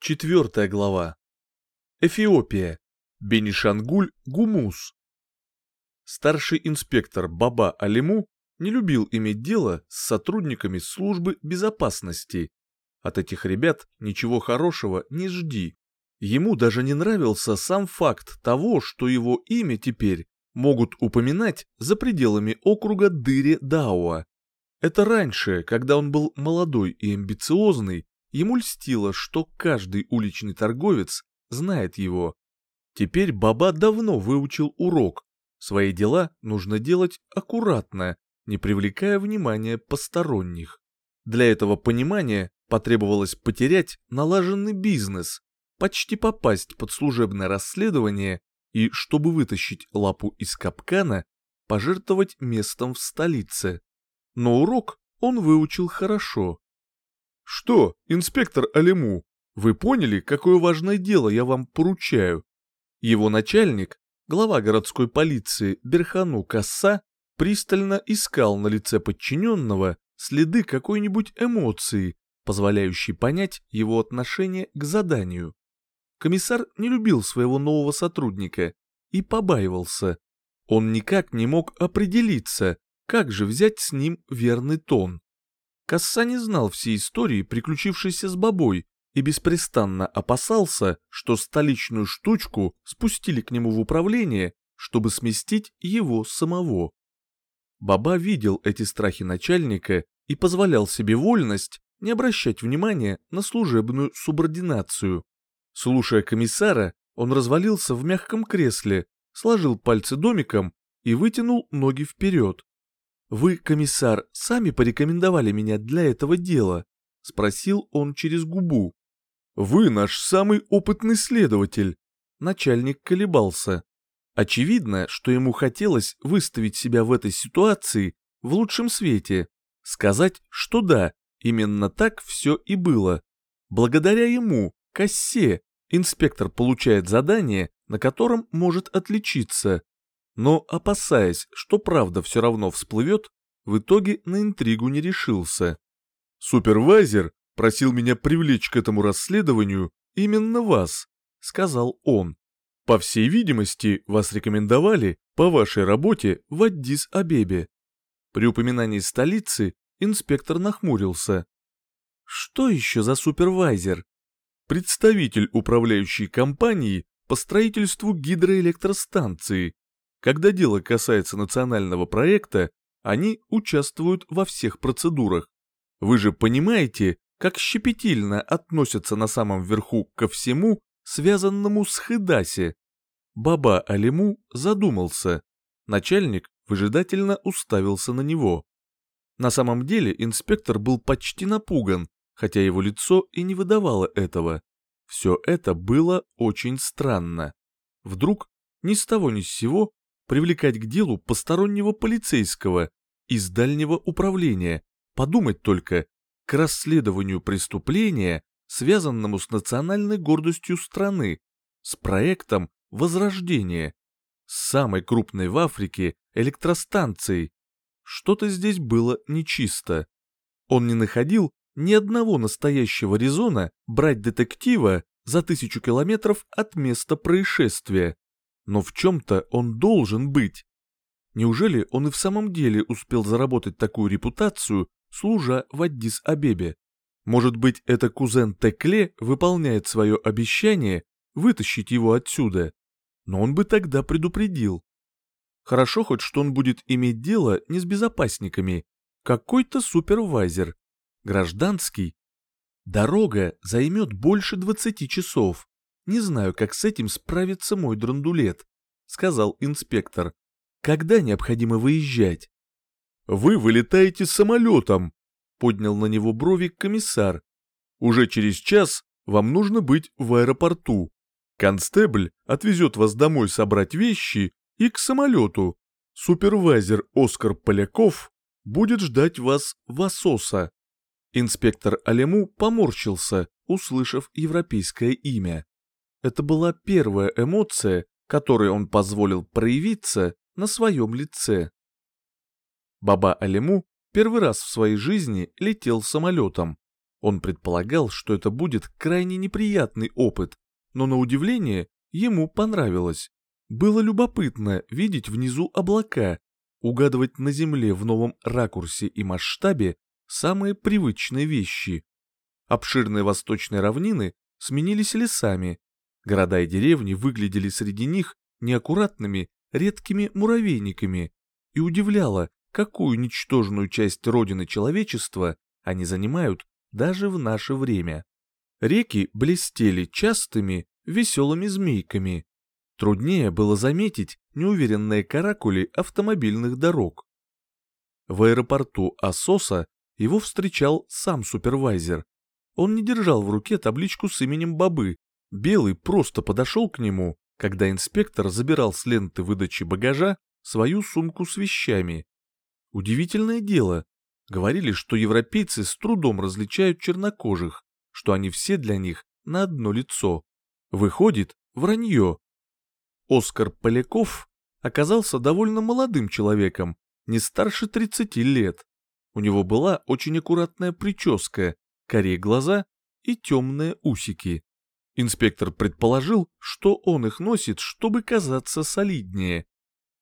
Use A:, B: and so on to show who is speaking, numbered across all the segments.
A: Четвертая глава. Эфиопия. Бенишангуль Гумус. Старший инспектор Баба Алиму не любил иметь дело с сотрудниками службы безопасности. От этих ребят ничего хорошего не жди. Ему даже не нравился сам факт того, что его имя теперь могут упоминать за пределами округа Дыре-Дауа. Это раньше, когда он был молодой и амбициозный, ему льстило, что каждый уличный торговец знает его. Теперь Баба давно выучил урок. Свои дела нужно делать аккуратно, не привлекая внимания посторонних. Для этого понимания потребовалось потерять налаженный бизнес, почти попасть под служебное расследование и, чтобы вытащить лапу из капкана, пожертвовать местом в столице. Но урок он выучил хорошо. «Что, инспектор Алиму, вы поняли, какое важное дело я вам поручаю?» Его начальник, глава городской полиции Берхану Касса, пристально искал на лице подчиненного следы какой-нибудь эмоции, позволяющей понять его отношение к заданию. Комиссар не любил своего нового сотрудника и побаивался. Он никак не мог определиться, как же взять с ним верный тон. Касса не знал всей истории, приключившейся с бабой, и беспрестанно опасался, что столичную штучку спустили к нему в управление, чтобы сместить его самого. Баба видел эти страхи начальника и позволял себе вольность не обращать внимания на служебную субординацию. Слушая комиссара, он развалился в мягком кресле, сложил пальцы домиком и вытянул ноги вперед. «Вы, комиссар, сами порекомендовали меня для этого дела?» — спросил он через губу. «Вы наш самый опытный следователь». Начальник колебался. Очевидно, что ему хотелось выставить себя в этой ситуации в лучшем свете, сказать, что да, именно так все и было. Благодаря ему, Кассе, инспектор получает задание, на котором может отличиться. Но, опасаясь, что правда все равно всплывет, в итоге на интригу не решился. «Супервайзер просил меня привлечь к этому расследованию именно вас», — сказал он. «По всей видимости, вас рекомендовали по вашей работе в Аддис-Абебе». При упоминании столицы инспектор нахмурился. «Что еще за супервайзер?» представитель управляющей компании по строительству гидроэлектростанции. Когда дело касается национального проекта, они участвуют во всех процедурах. Вы же понимаете, как щепетильно относятся на самом верху ко всему, связанному с Хедаси. Баба Алиму задумался. Начальник выжидательно уставился на него. На самом деле инспектор был почти напуган, хотя его лицо и не выдавало этого. Все это было очень странно. Вдруг, ни с того ни с сего, привлекать к делу постороннего полицейского из дальнего управления, подумать только, к расследованию преступления, связанному с национальной гордостью страны, с проектом Возрождения, с самой крупной в Африке электростанцией. Что-то здесь было нечисто. Он не находил ни одного настоящего резона брать детектива за тысячу километров от места происшествия. Но в чем-то он должен быть. Неужели он и в самом деле успел заработать такую репутацию, служа в Аддис-Абебе? Может быть, это кузен Текле выполняет свое обещание вытащить его отсюда? Но он бы тогда предупредил. Хорошо хоть, что он будет иметь дело не с безопасниками. Какой-то супервайзер, Гражданский? Дорога займет больше двадцати часов. Не знаю, как с этим справится мой драндулет, сказал инспектор. Когда необходимо выезжать? Вы вылетаете самолетом, поднял на него брови комиссар. Уже через час вам нужно быть в аэропорту. Констебль отвезет вас домой собрать вещи и к самолету. Супервайзер Оскар Поляков будет ждать вас в Асоса. Инспектор Алему поморщился, услышав европейское имя. Это была первая эмоция, которой он позволил проявиться на своем лице. Баба Алему первый раз в своей жизни летел самолетом. Он предполагал, что это будет крайне неприятный опыт, но на удивление ему понравилось. Было любопытно видеть внизу облака, угадывать на земле в новом ракурсе и масштабе самые привычные вещи. Обширные восточные равнины сменились лесами, города и деревни выглядели среди них неаккуратными, редкими муравейниками, и удивляло, какую ничтожную часть родины человечества они занимают даже в наше время. Реки блестели частыми, веселыми змейками. Труднее было заметить неуверенные каракули автомобильных дорог. В аэропорту Асоса его встречал сам супервайзер. Он не держал в руке табличку с именем Бабы. Белый просто подошел к нему, когда инспектор забирал с ленты выдачи багажа свою сумку с вещами. Удивительное дело. Говорили, что европейцы с трудом различают чернокожих, что они все для них на одно лицо. Выходит, вранье. Оскар Поляков оказался довольно молодым человеком, не старше 30 лет. У него была очень аккуратная прическа, корей глаза и темные усики. Инспектор предположил, что он их носит, чтобы казаться солиднее.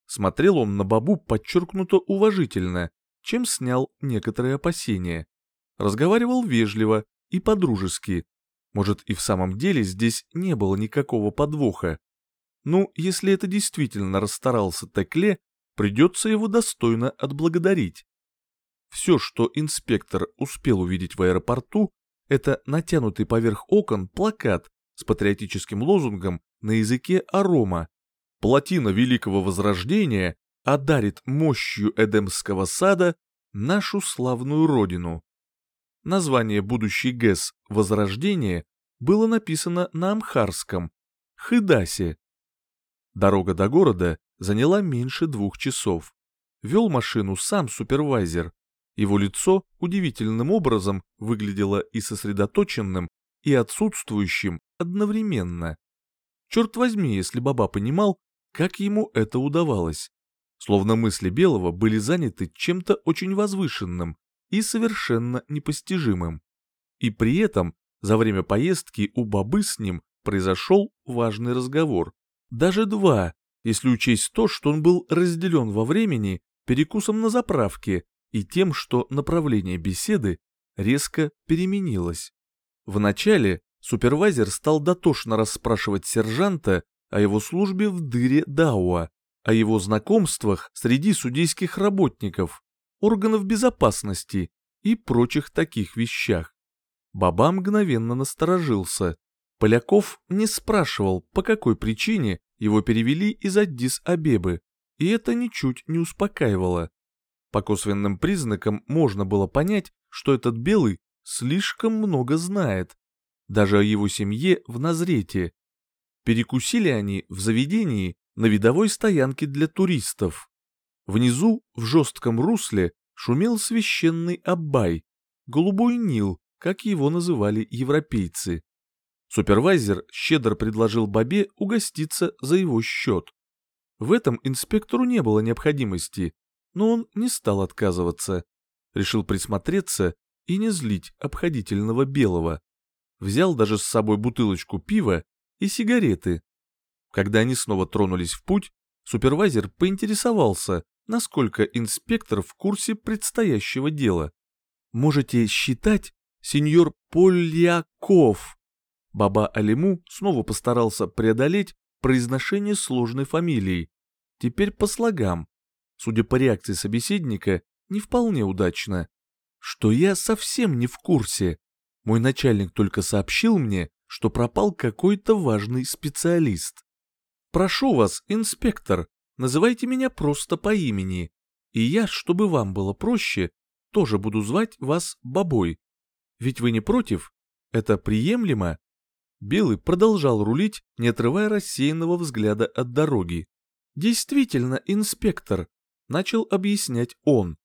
A: Смотрел он на бабу подчеркнуто уважительно, чем снял некоторые опасения. Разговаривал вежливо и по-дружески. Может, и в самом деле здесь не было никакого подвоха. Ну, если это действительно расстарался Текле, придется его достойно отблагодарить. Все, что инспектор успел увидеть в аэропорту, это натянутый поверх окон плакат с патриотическим лозунгом на языке арома. Плотина Великого Возрождения одарит мощью Эдемского сада нашу славную родину. Название будущей ГЭС «Возрождение» было написано на амхарском «Хыдасе». Дорога до города заняла меньше двух часов. Вел машину сам супервайзер. Его лицо удивительным образом выглядело и сосредоточенным, и отсутствующим одновременно. Черт возьми, если Баба понимал, как ему это удавалось. Словно мысли Белого были заняты чем-то очень возвышенным и совершенно непостижимым. И при этом за время поездки у Бабы с ним произошел важный разговор. Даже два, если учесть то, что он был разделен во времени перекусом на заправке и тем, что направление беседы резко переменилось. Вначале супервайзер стал дотошно расспрашивать сержанта о его службе в дыре Дауа, о его знакомствах среди судейских работников, органов безопасности и прочих таких вещах. Баба мгновенно насторожился. Поляков не спрашивал, по какой причине его перевели из Аддис-Абебы, и это ничуть не успокаивало. По косвенным признакам можно было понять, что этот белый слишком много знает, даже о его семье в Назрете. Перекусили они в заведении на видовой стоянке для туристов. Внизу, в жестком русле, шумел священный Аббай, голубой Нил, как его называли европейцы. Супервайзер щедро предложил Бабе угоститься за его счет. В этом инспектору не было необходимости, но он не стал отказываться. Решил присмотреться и не злить обходительного белого. Взял даже с собой бутылочку пива и сигареты. Когда они снова тронулись в путь, супервайзер поинтересовался, насколько инспектор в курсе предстоящего дела. «Можете считать, сеньор Поляков». Баба Алиму снова постарался преодолеть произношение сложной фамилии. Теперь по слогам. Судя по реакции собеседника, не вполне удачно. Что я совсем не в курсе. Мой начальник только сообщил мне, что пропал какой-то важный специалист. Прошу вас, инспектор, называйте меня просто по имени. И я, чтобы вам было проще, тоже буду звать вас Бабой. Ведь вы не против? Это приемлемо?» Белый продолжал рулить, не отрывая рассеянного взгляда от дороги. «Действительно, инспектор», — начал объяснять он.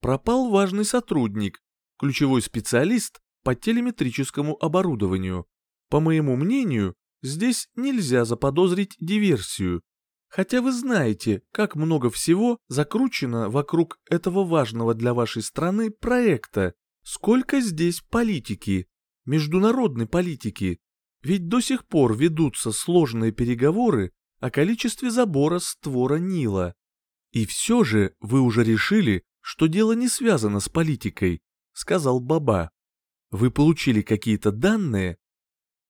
A: «Пропал важный сотрудник, ключевой специалист по телеметрическому оборудованию. По моему мнению, здесь нельзя заподозрить диверсию. Хотя вы знаете, как много всего закручено вокруг этого важного для вашей страны проекта, сколько здесь политики, международной политики, ведь до сих пор ведутся сложные переговоры о количестве забора створа Нила. И все же вы уже решили, что дело не связано с политикой, сказал Баба. Вы получили какие-то данные?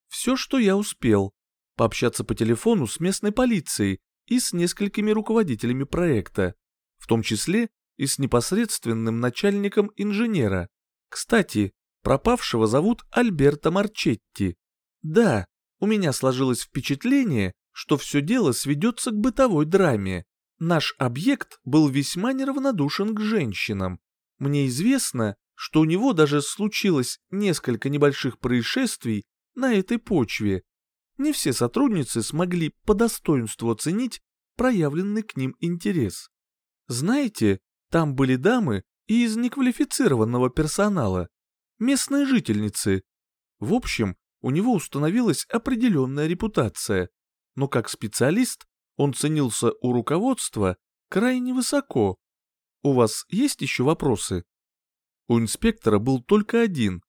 A: Все, что я успел. Пообщаться по телефону с местной полицией и с несколькими руководителями проекта, в том числе и с непосредственным начальником инженера. Кстати, пропавшего зовут Альберто Марчетти. Да, у меня сложилось впечатление, что все дело сведется к бытовой драме. Наш объект был весьма неравнодушен к женщинам. Мне известно, что у него даже случилось несколько небольших происшествий на этой почве. Не все сотрудницы смогли по достоинству оценить проявленный к ним интерес. Знаете, там были дамы и из неквалифицированного персонала, местные жительницы. В общем, у него установилась определенная репутация, но как специалист он ценился у руководства крайне высоко. У вас есть еще вопросы? У инспектора был только один.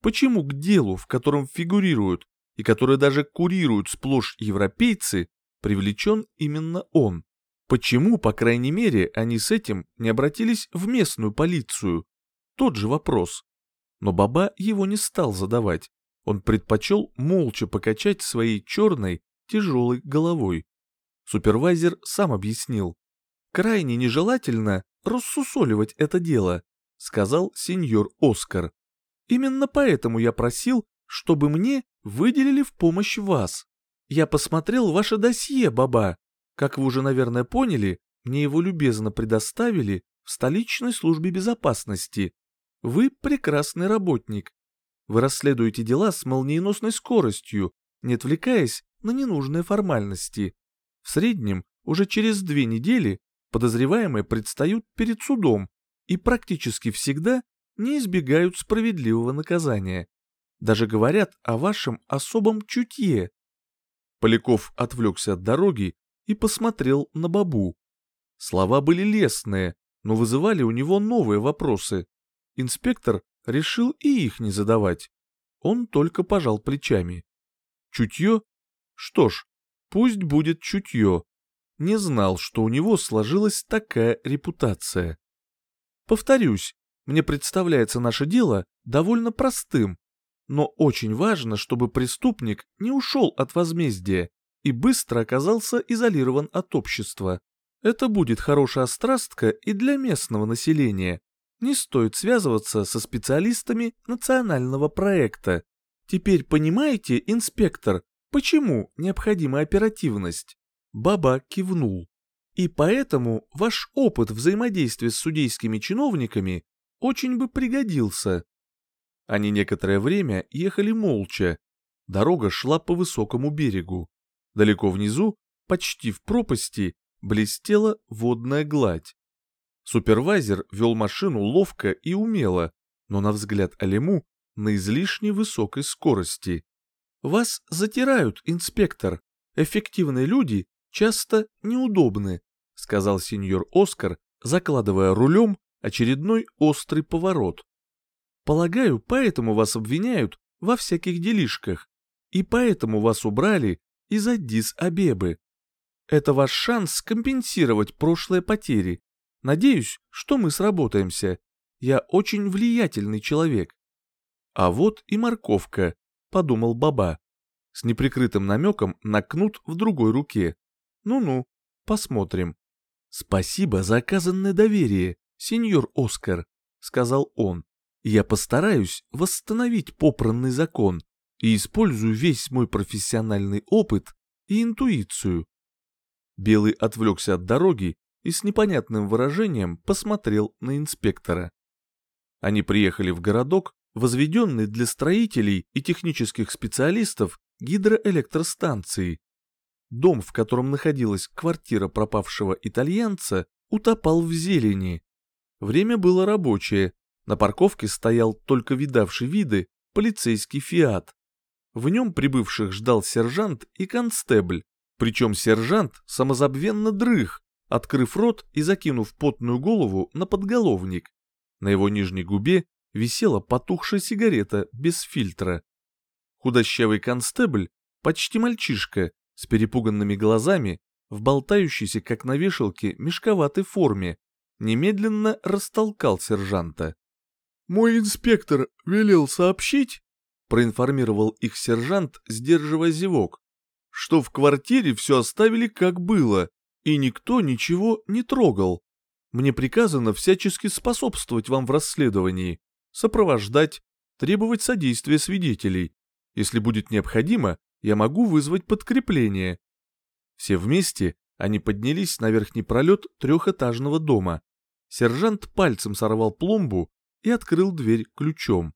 A: Почему к делу, в котором фигурируют и которое даже курируют сплошь европейцы, привлечен именно он? Почему, по крайней мере, они с этим не обратились в местную полицию? Тот же вопрос. Но Баба его не стал задавать. Он предпочел молча покачать своей черной, тяжелой головой. Супервайзер сам объяснил. «Крайне нежелательно рассусоливать это дело сказал сеньор Оскар. Именно поэтому я просил, чтобы мне выделили в помощь вас. Я посмотрел ваше досье, баба. Как вы уже, наверное, поняли, мне его любезно предоставили в столичной службе безопасности. Вы прекрасный работник. Вы расследуете дела с молниеносной скоростью, не отвлекаясь на ненужные формальности. В среднем уже через две недели подозреваемые предстают перед судом и практически всегда не избегают справедливого наказания. Даже говорят о вашем особом чутье. Поляков отвлекся от дороги и посмотрел на бабу. Слова были лестные, но вызывали у него новые вопросы. Инспектор решил и их не задавать. Он только пожал плечами. Чутье? Что ж, пусть будет чутье. Не знал, что у него сложилась такая репутация. Повторюсь, мне представляется наше дело довольно простым, но очень важно, чтобы преступник не ушел от возмездия и быстро оказался изолирован от общества. Это будет хорошая острастка и для местного населения. Не стоит связываться со специалистами национального проекта. Теперь понимаете, инспектор, почему необходима оперативность? Баба кивнул. И поэтому ваш опыт взаимодействия с судейскими чиновниками очень бы пригодился. Они некоторое время ехали молча. Дорога шла по высокому берегу. Далеко внизу, почти в пропасти, блестела водная гладь. Супервайзер вел машину ловко и умело, но на взгляд Алему на излишне высокой скорости. «Вас затирают, инспектор. Эффективные люди часто неудобны сказал сеньор Оскар, закладывая рулем очередной острый поворот. Полагаю, поэтому вас обвиняют во всяких делишках, и поэтому вас убрали из Аддис-Абебы. Это ваш шанс компенсировать прошлые потери. Надеюсь, что мы сработаемся. Я очень влиятельный человек. А вот и морковка, подумал Баба, с неприкрытым намеком на кнут в другой руке. Ну-ну, посмотрим. «Спасибо за оказанное доверие, сеньор Оскар», — сказал он. «Я постараюсь восстановить попранный закон и использую весь мой профессиональный опыт и интуицию». Белый отвлекся от дороги и с непонятным выражением посмотрел на инспектора. Они приехали в городок, возведенный для строителей и технических специалистов гидроэлектростанции, Дом, в котором находилась квартира пропавшего итальянца, утопал в зелени. Время было рабочее, на парковке стоял только видавший виды полицейский «Фиат». В нем прибывших ждал сержант и констебль, причем сержант самозабвенно дрых, открыв рот и закинув потную голову на подголовник. На его нижней губе висела потухшая сигарета без фильтра. Худощавый констебль, почти мальчишка, с перепуганными глазами, в болтающейся, как на вешалке, мешковатой форме, немедленно растолкал сержанта. «Мой инспектор велел сообщить», — проинформировал их сержант, сдерживая зевок, «что в квартире все оставили как было, и никто ничего не трогал. Мне приказано всячески способствовать вам в расследовании, сопровождать, требовать содействия свидетелей. Если будет необходимо, я могу вызвать подкрепление. Все вместе они поднялись на верхний пролет трехэтажного дома. Сержант пальцем сорвал пломбу и открыл дверь ключом.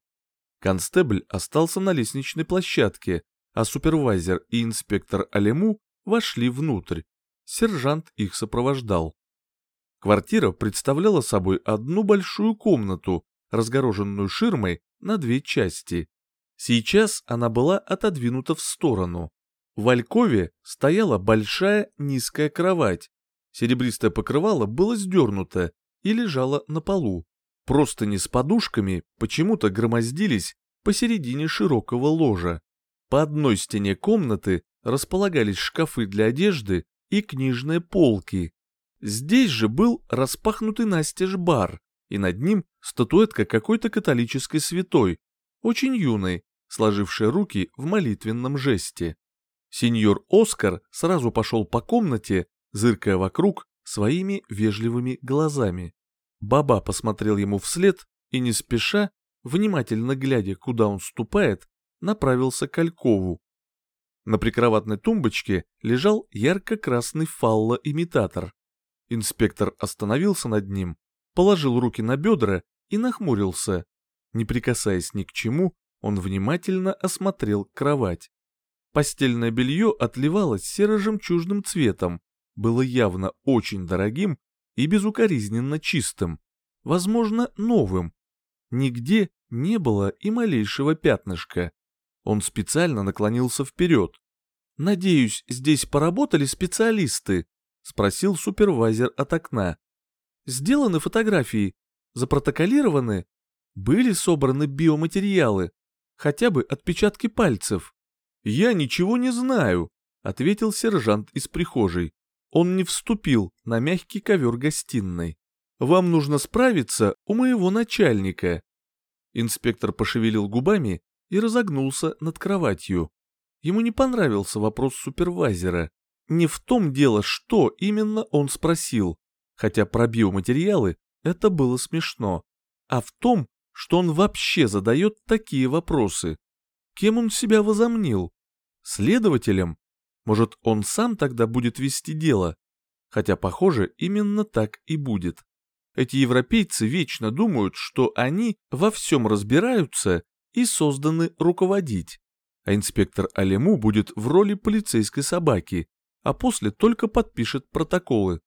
A: Констебль остался на лестничной площадке, а супервайзер и инспектор Алему вошли внутрь. Сержант их сопровождал. Квартира представляла собой одну большую комнату, разгороженную ширмой на две части. Сейчас она была отодвинута в сторону. В Алькове стояла большая низкая кровать. Серебристое покрывало было сдернуто и лежало на полу. Простыни с подушками почему-то громоздились посередине широкого ложа. По одной стене комнаты располагались шкафы для одежды и книжные полки. Здесь же был распахнутый настежь бар, и над ним статуэтка какой-то католической святой, очень юной, сложившей руки в молитвенном жесте. Сеньор Оскар сразу пошел по комнате, зыркая вокруг своими вежливыми глазами. Баба посмотрел ему вслед и не спеша, внимательно глядя, куда он ступает, направился к Алькову. На прикроватной тумбочке лежал ярко-красный фалло-имитатор. Инспектор остановился над ним, положил руки на бедра и нахмурился. Не прикасаясь ни к чему, он внимательно осмотрел кровать. Постельное белье отливалось серо-жемчужным цветом, было явно очень дорогим и безукоризненно чистым, возможно, новым. Нигде не было и малейшего пятнышка. Он специально наклонился вперед. «Надеюсь, здесь поработали специалисты?» — спросил супервайзер от окна. «Сделаны фотографии? Запротоколированы? Были собраны биоматериалы? Хотя бы отпечатки пальцев?» «Я ничего не знаю», — ответил сержант из прихожей. Он не вступил на мягкий ковер гостиной. «Вам нужно справиться у моего начальника». Инспектор пошевелил губами и разогнулся над кроватью. Ему не понравился вопрос супервайзера. Не в том дело, что именно он спросил, хотя про биоматериалы это было смешно, а в том, что он вообще задает такие вопросы. Кем он себя возомнил? Следователем? Может, он сам тогда будет вести дело? Хотя, похоже, именно так и будет. Эти европейцы вечно думают, что они во всем разбираются и созданы руководить. А инспектор Алему будет в роли полицейской собаки, а после только подпишет протоколы.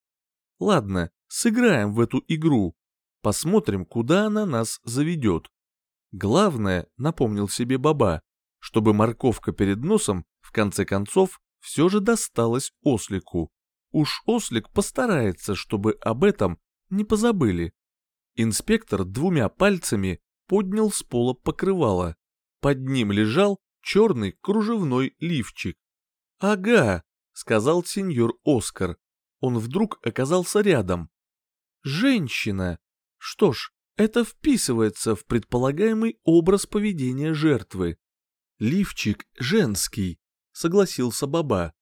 A: Ладно, сыграем в эту игру. Посмотрим, куда она нас заведет. Главное, напомнил себе Баба, чтобы морковка перед носом, в конце концов, все же досталась ослику. Уж ослик постарается, чтобы об этом не позабыли. Инспектор двумя пальцами поднял с пола покрывало. Под ним лежал черный кружевной лифчик. Ага, — сказал сеньор Оскар. Он вдруг оказался рядом. «Женщина! Что ж, это вписывается в предполагаемый образ поведения жертвы. Лифчик женский», — согласился Баба.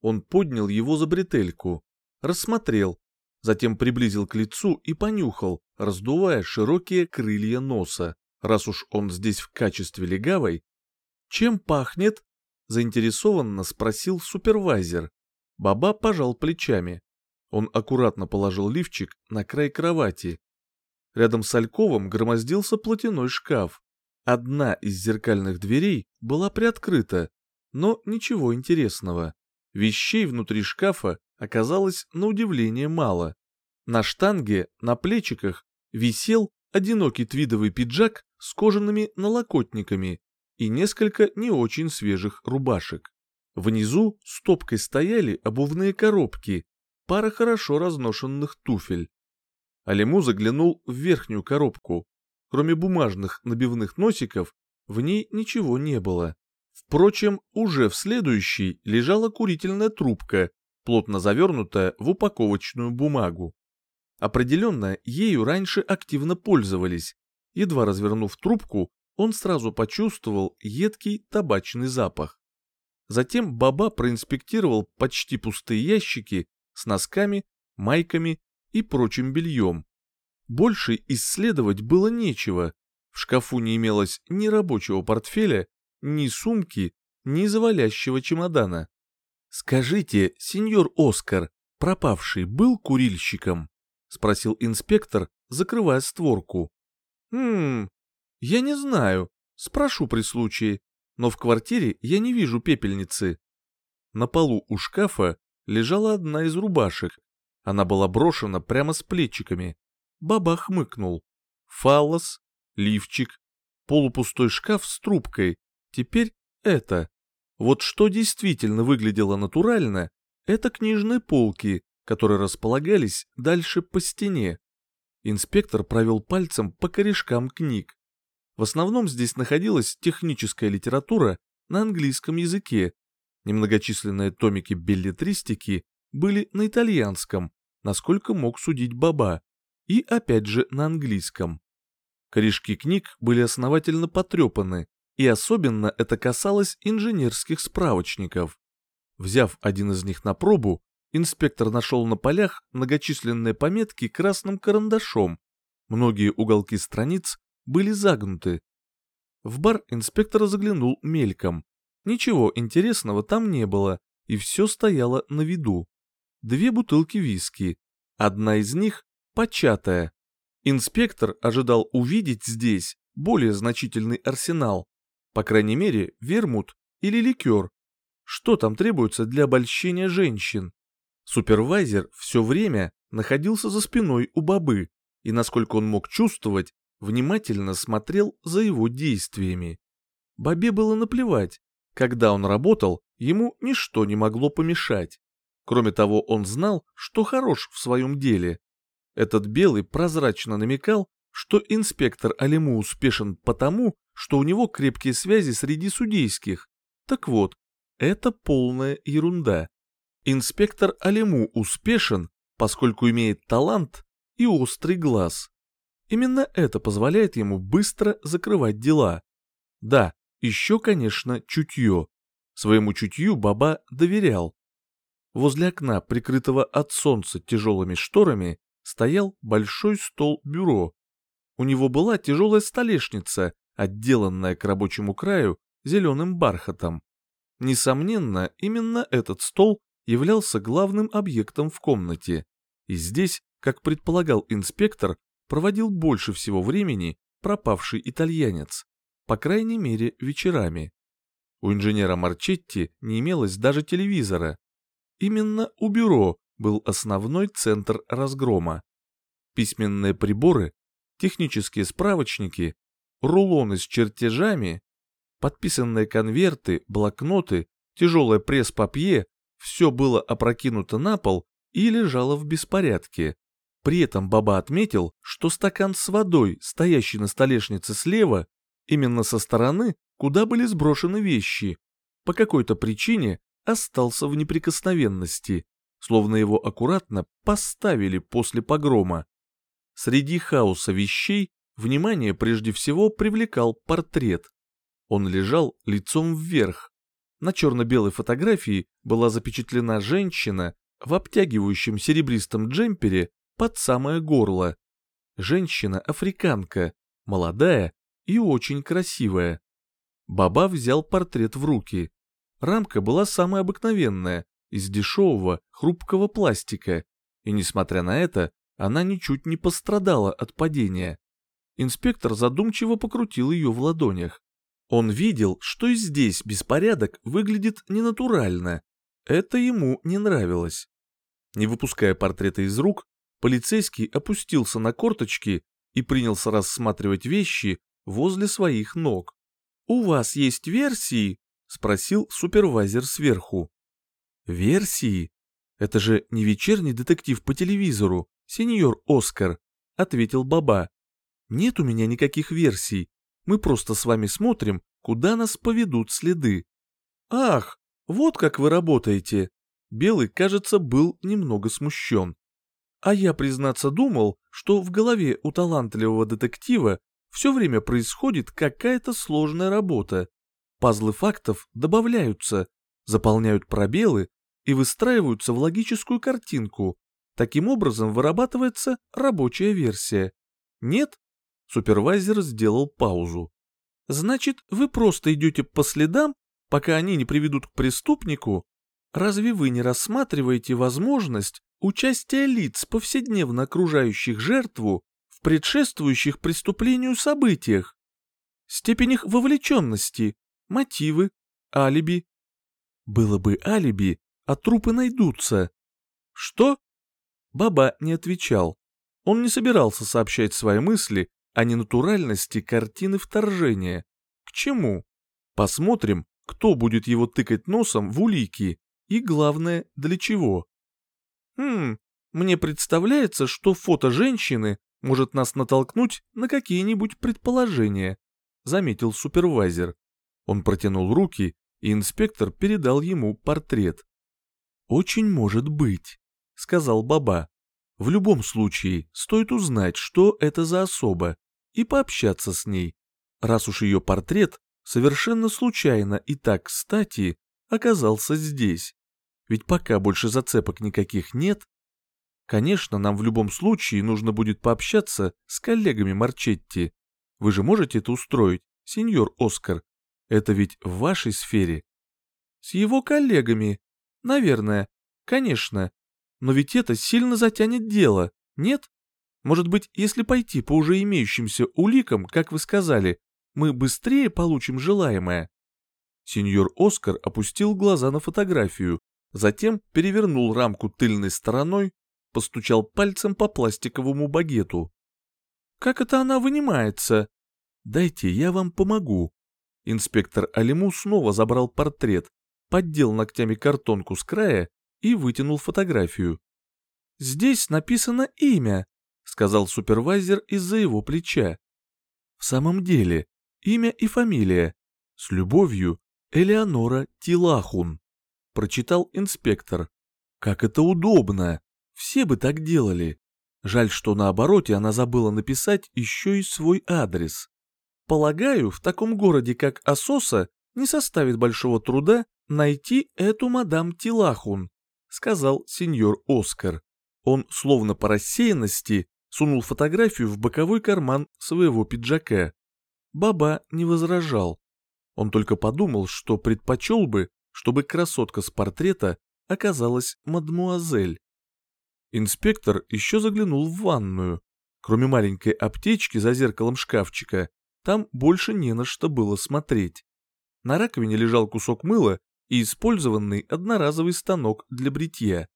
A: Он поднял его за бретельку, рассмотрел, затем приблизил к лицу и понюхал, раздувая широкие крылья носа. Раз уж он здесь в качестве легавой, чем пахнет? заинтересованно спросил супервайзер. Баба пожал плечами. Он аккуратно положил лифчик на край кровати. Рядом с Альковым громоздился платяной шкаф. Одна из зеркальных дверей была приоткрыта, но ничего интересного. Вещей внутри шкафа оказалось на удивление мало. На штанге, на плечиках, висел одинокий твидовый пиджак с кожаными налокотниками и несколько не очень свежих рубашек. Внизу стопкой стояли обувные коробки, пара хорошо разношенных туфель. Алиму заглянул в верхнюю коробку. кроме бумажных набивных носиков, в ней ничего не было. Впрочем, уже в следующей лежала курительная трубка, плотно завернутая в упаковочную бумагу. Определенно, ею раньше активно пользовались. Едва развернув трубку, он сразу почувствовал едкий табачный запах. Затем Баба проинспектировал почти пустые ящики с носками, майками и прочим бельем. Больше исследовать было нечего. В шкафу не имелось ни рабочего портфеля, ни сумки, ни завалящего чемодана. «Скажите, сеньор Оскар, пропавший был курильщиком?» — спросил инспектор, закрывая створку. «Хм, я не знаю, спрошу при случае, но в квартире я не вижу пепельницы». На полу у шкафа лежала одна из рубашек. Она была брошена прямо с плечиками. Баба хмыкнул. Фаллос, лифчик, полупустой шкаф с трубкой. Теперь это. Вот что действительно выглядело натурально, это книжные полки, которые располагались дальше по стене. Инспектор провел пальцем по корешкам книг. В основном здесь находилась техническая литература на английском языке. Немногочисленные томики беллетристики были на итальянском, насколько мог судить Баба, и опять же на английском. Корешки книг были основательно потрепаны, и особенно это касалось инженерских справочников. Взяв один из них на пробу, инспектор нашел на полях многочисленные пометки красным карандашом. Многие уголки страниц были загнуты. В бар инспектор заглянул мельком. Ничего интересного там не было, и все стояло на виду. Две бутылки виски. Одна из них початая. Инспектор ожидал увидеть здесь более значительный арсенал. По крайней мере, вермут или ликер. Что там требуется для обольщения женщин? Супервайзер все время находился за спиной у бобы и, насколько он мог чувствовать, внимательно смотрел за его действиями. Бобе было наплевать. Когда он работал, ему ничто не могло помешать. Кроме того, он знал, что хорош в своем деле. Этот белый прозрачно намекал, что инспектор Алиму успешен потому, что у него крепкие связи среди судейских. Так вот, это полная ерунда. Инспектор Алиму успешен, поскольку имеет талант и острый глаз. Именно это позволяет ему быстро закрывать дела. Да, еще, конечно, чутье. Своему чутью Баба доверял. Возле окна, прикрытого от солнца тяжелыми шторами, стоял большой стол-бюро. У него была тяжелая столешница, отделанная к рабочему краю зеленым бархатом. Несомненно, именно этот стол являлся главным объектом в комнате. И здесь, как предполагал инспектор, проводил больше всего времени пропавший итальянец, по крайней мере вечерами. У инженера Марчетти не имелось даже телевизора. Именно у бюро был основной центр разгрома. Письменные приборы, технические справочники, рулоны с чертежами, подписанные конверты, блокноты, тяжелое пресс-папье – все было опрокинуто на пол и лежало в беспорядке. При этом Баба отметил, что стакан с водой, стоящий на столешнице слева, именно со стороны, куда были сброшены вещи, по какой-то причине остался в неприкосновенности, словно его аккуратно поставили после погрома. Среди хаоса вещей внимание прежде всего привлекал портрет. Он лежал лицом вверх. На черно-белой фотографии была запечатлена женщина в обтягивающем серебристом джемпере под самое горло. Женщина-африканка, молодая и очень красивая. Баба взял портрет в руки. Рамка была самая обыкновенная, из дешевого, хрупкого пластика, и, несмотря на это, она ничуть не пострадала от падения. Инспектор задумчиво покрутил ее в ладонях. Он видел, что и здесь беспорядок выглядит ненатурально. Это ему не нравилось. Не выпуская портрета из рук, Полицейский опустился на корточки и принялся рассматривать вещи возле своих ног. «У вас есть версии?» — спросил супервайзер сверху. «Версии? Это же не вечерний детектив по телевизору, сеньор Оскар», — ответил Баба. Нет у меня никаких версий. Мы просто с вами смотрим, куда нас поведут следы. Ах, вот как вы работаете. Белый, кажется, был немного смущен. А я, признаться, думал, что в голове у талантливого детектива все время происходит какая-то сложная работа. Пазлы фактов добавляются, заполняют пробелы и выстраиваются в логическую картинку. Таким образом вырабатывается рабочая версия. Нет? Супервайзер сделал паузу. Значит, вы просто идете по следам, пока они не приведут к преступнику? Разве вы не рассматриваете возможность участия лиц, повседневно окружающих жертву, в предшествующих преступлению событиях? Степень их вовлеченности, мотивы, алиби. Было бы алиби, а трупы найдутся. Что? Баба не отвечал. Он не собирался сообщать свои мысли о ненатуральности картины вторжения. К чему? Посмотрим, кто будет его тыкать носом в улики и, главное, для чего. Хм, мне представляется, что фото женщины может нас натолкнуть на какие-нибудь предположения, заметил супервайзер. Он протянул руки, и инспектор передал ему портрет. «Очень может быть», — сказал Баба. «В любом случае, стоит узнать, что это за особа, и пообщаться с ней, раз уж ее портрет совершенно случайно и так кстати оказался здесь. Ведь пока больше зацепок никаких нет, конечно, нам в любом случае нужно будет пообщаться с коллегами Марчетти. Вы же можете это устроить, сеньор Оскар? Это ведь в вашей сфере. С его коллегами. Наверное. Конечно. Но ведь это сильно затянет дело, нет? Может быть, если пойти по уже имеющимся уликам, как вы сказали, мы быстрее получим желаемое?» Сеньор Оскар опустил глаза на фотографию, затем перевернул рамку тыльной стороной, постучал пальцем по пластиковому багету. «Как это она вынимается?» «Дайте, я вам помогу». Инспектор Алиму снова забрал портрет, поддел ногтями картонку с края и вытянул фотографию. «Здесь написано имя», сказал супервайзер из-за его плеча. В самом деле, имя и фамилия. С любовью, Элеонора Тилахун. Прочитал инспектор. Как это удобно. Все бы так делали. Жаль, что на обороте она забыла написать еще и свой адрес. Полагаю, в таком городе, как Асоса, не составит большого труда найти эту мадам Тилахун, сказал сеньор Оскар. Он, словно по рассеянности, сунул фотографию в боковой карман своего пиджака. Баба не возражал. Он только подумал, что предпочел бы, чтобы красотка с портрета оказалась мадмуазель. Инспектор еще заглянул в ванную. Кроме маленькой аптечки за зеркалом шкафчика, там больше не на что было смотреть. На раковине лежал кусок мыла и использованный одноразовый станок для бритья.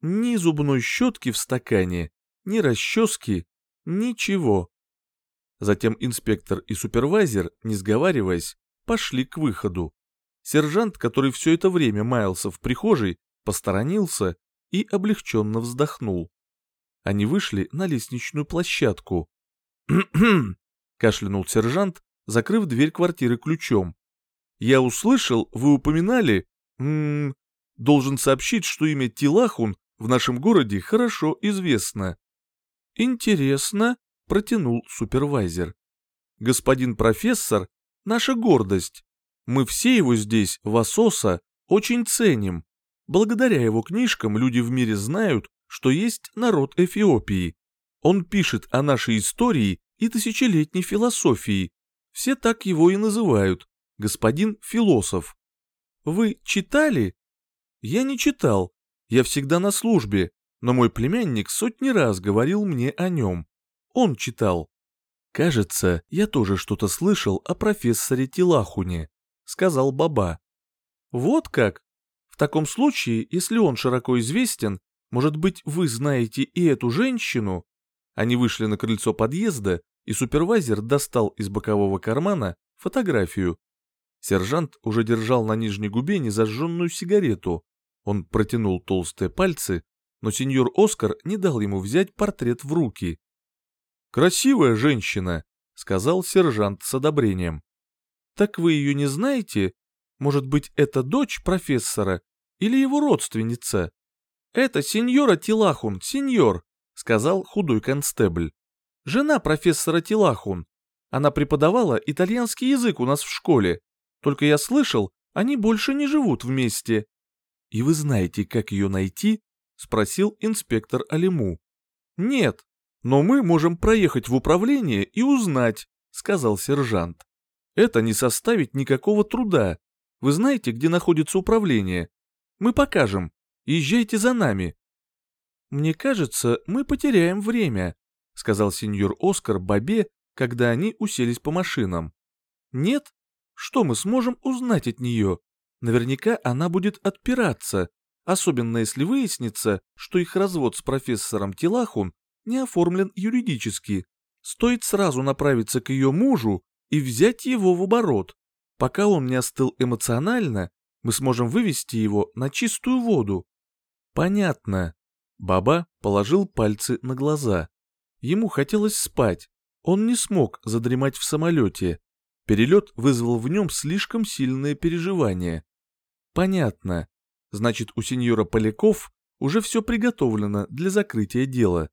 A: Ни зубной щетки в стакане, ни расчески, ничего. Затем инспектор и супервайзер, не сговариваясь, пошли к выходу. Сержант, который все это время маялся в прихожей, посторонился и облегченно вздохнул. Они вышли на лестничную площадку. «Кхм-кхм!» — кашлянул сержант, закрыв дверь квартиры ключом. «Я услышал, вы упоминали... М -м, должен сообщить, что имя Тилахун в нашем городе хорошо известно. «Интересно», — протянул супервайзер. «Господин профессор — наша гордость. Мы все его здесь, в Асоса, очень ценим. Благодаря его книжкам люди в мире знают, что есть народ Эфиопии. Он пишет о нашей истории и тысячелетней философии. Все так его и называют, господин философ. Вы читали? Я не читал. Я всегда на службе, но мой племянник сотни раз говорил мне о нем. Он читал. «Кажется, я тоже что-то слышал о профессоре Тилахуне», — сказал Баба. «Вот как? Таком случае, если он широко известен, может быть, вы знаете и эту женщину?» Они вышли на крыльцо подъезда, и супервайзер достал из бокового кармана фотографию. Сержант уже держал на нижней губе незажженную сигарету. Он протянул толстые пальцы но сеньор Оскар не дал ему взять портрет в руки. «Красивая женщина», — сказал сержант с одобрением. «Так вы ее не знаете? Может быть, это дочь профессора или его родственница?» «Это сеньора Тилахун, сеньор», — сказал худой констебль. «Жена профессора Тилахун. Она преподавала итальянский язык у нас в школе. Только я слышал, они больше не живут вместе». «И вы знаете, как ее найти?» — спросил инспектор Алиму. «Нет, но мы можем проехать в управление и узнать», — сказал сержант. «Это не составит никакого труда. Вы знаете, где находится управление? Мы покажем. Езжайте за нами». «Мне кажется, мы потеряем время», — сказал сеньор Оскар Бабе, когда они уселись по машинам. «Нет? Что мы сможем узнать от нее? Наверняка она будет отпираться, особенно если выяснится, что их развод с профессором Тилахун не оформлен юридически. Стоит сразу направиться к ее мужу и взять его в оборот. Пока он не остыл эмоционально, мы сможем вывести его на чистую воду. Понятно. Баба положил пальцы на глаза. Ему хотелось спать. Он не смог задремать в самолете. Перелет вызвал в нем слишком сильные переживания. Понятно. Значит, у сеньора Поляков уже все приготовлено для закрытия дела.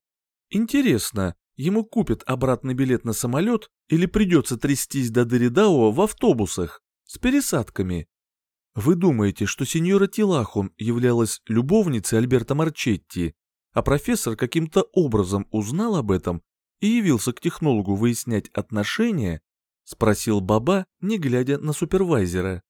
A: Интересно, ему купят обратный билет на самолет или придется трястись до Деридауа в автобусах с пересадками? Вы думаете, что сеньора Тилахун являлась любовницей Альберта Марчетти, а профессор каким-то образом узнал об этом и явился к технологу выяснять отношения? Спросил Баба, не глядя на супервайзера.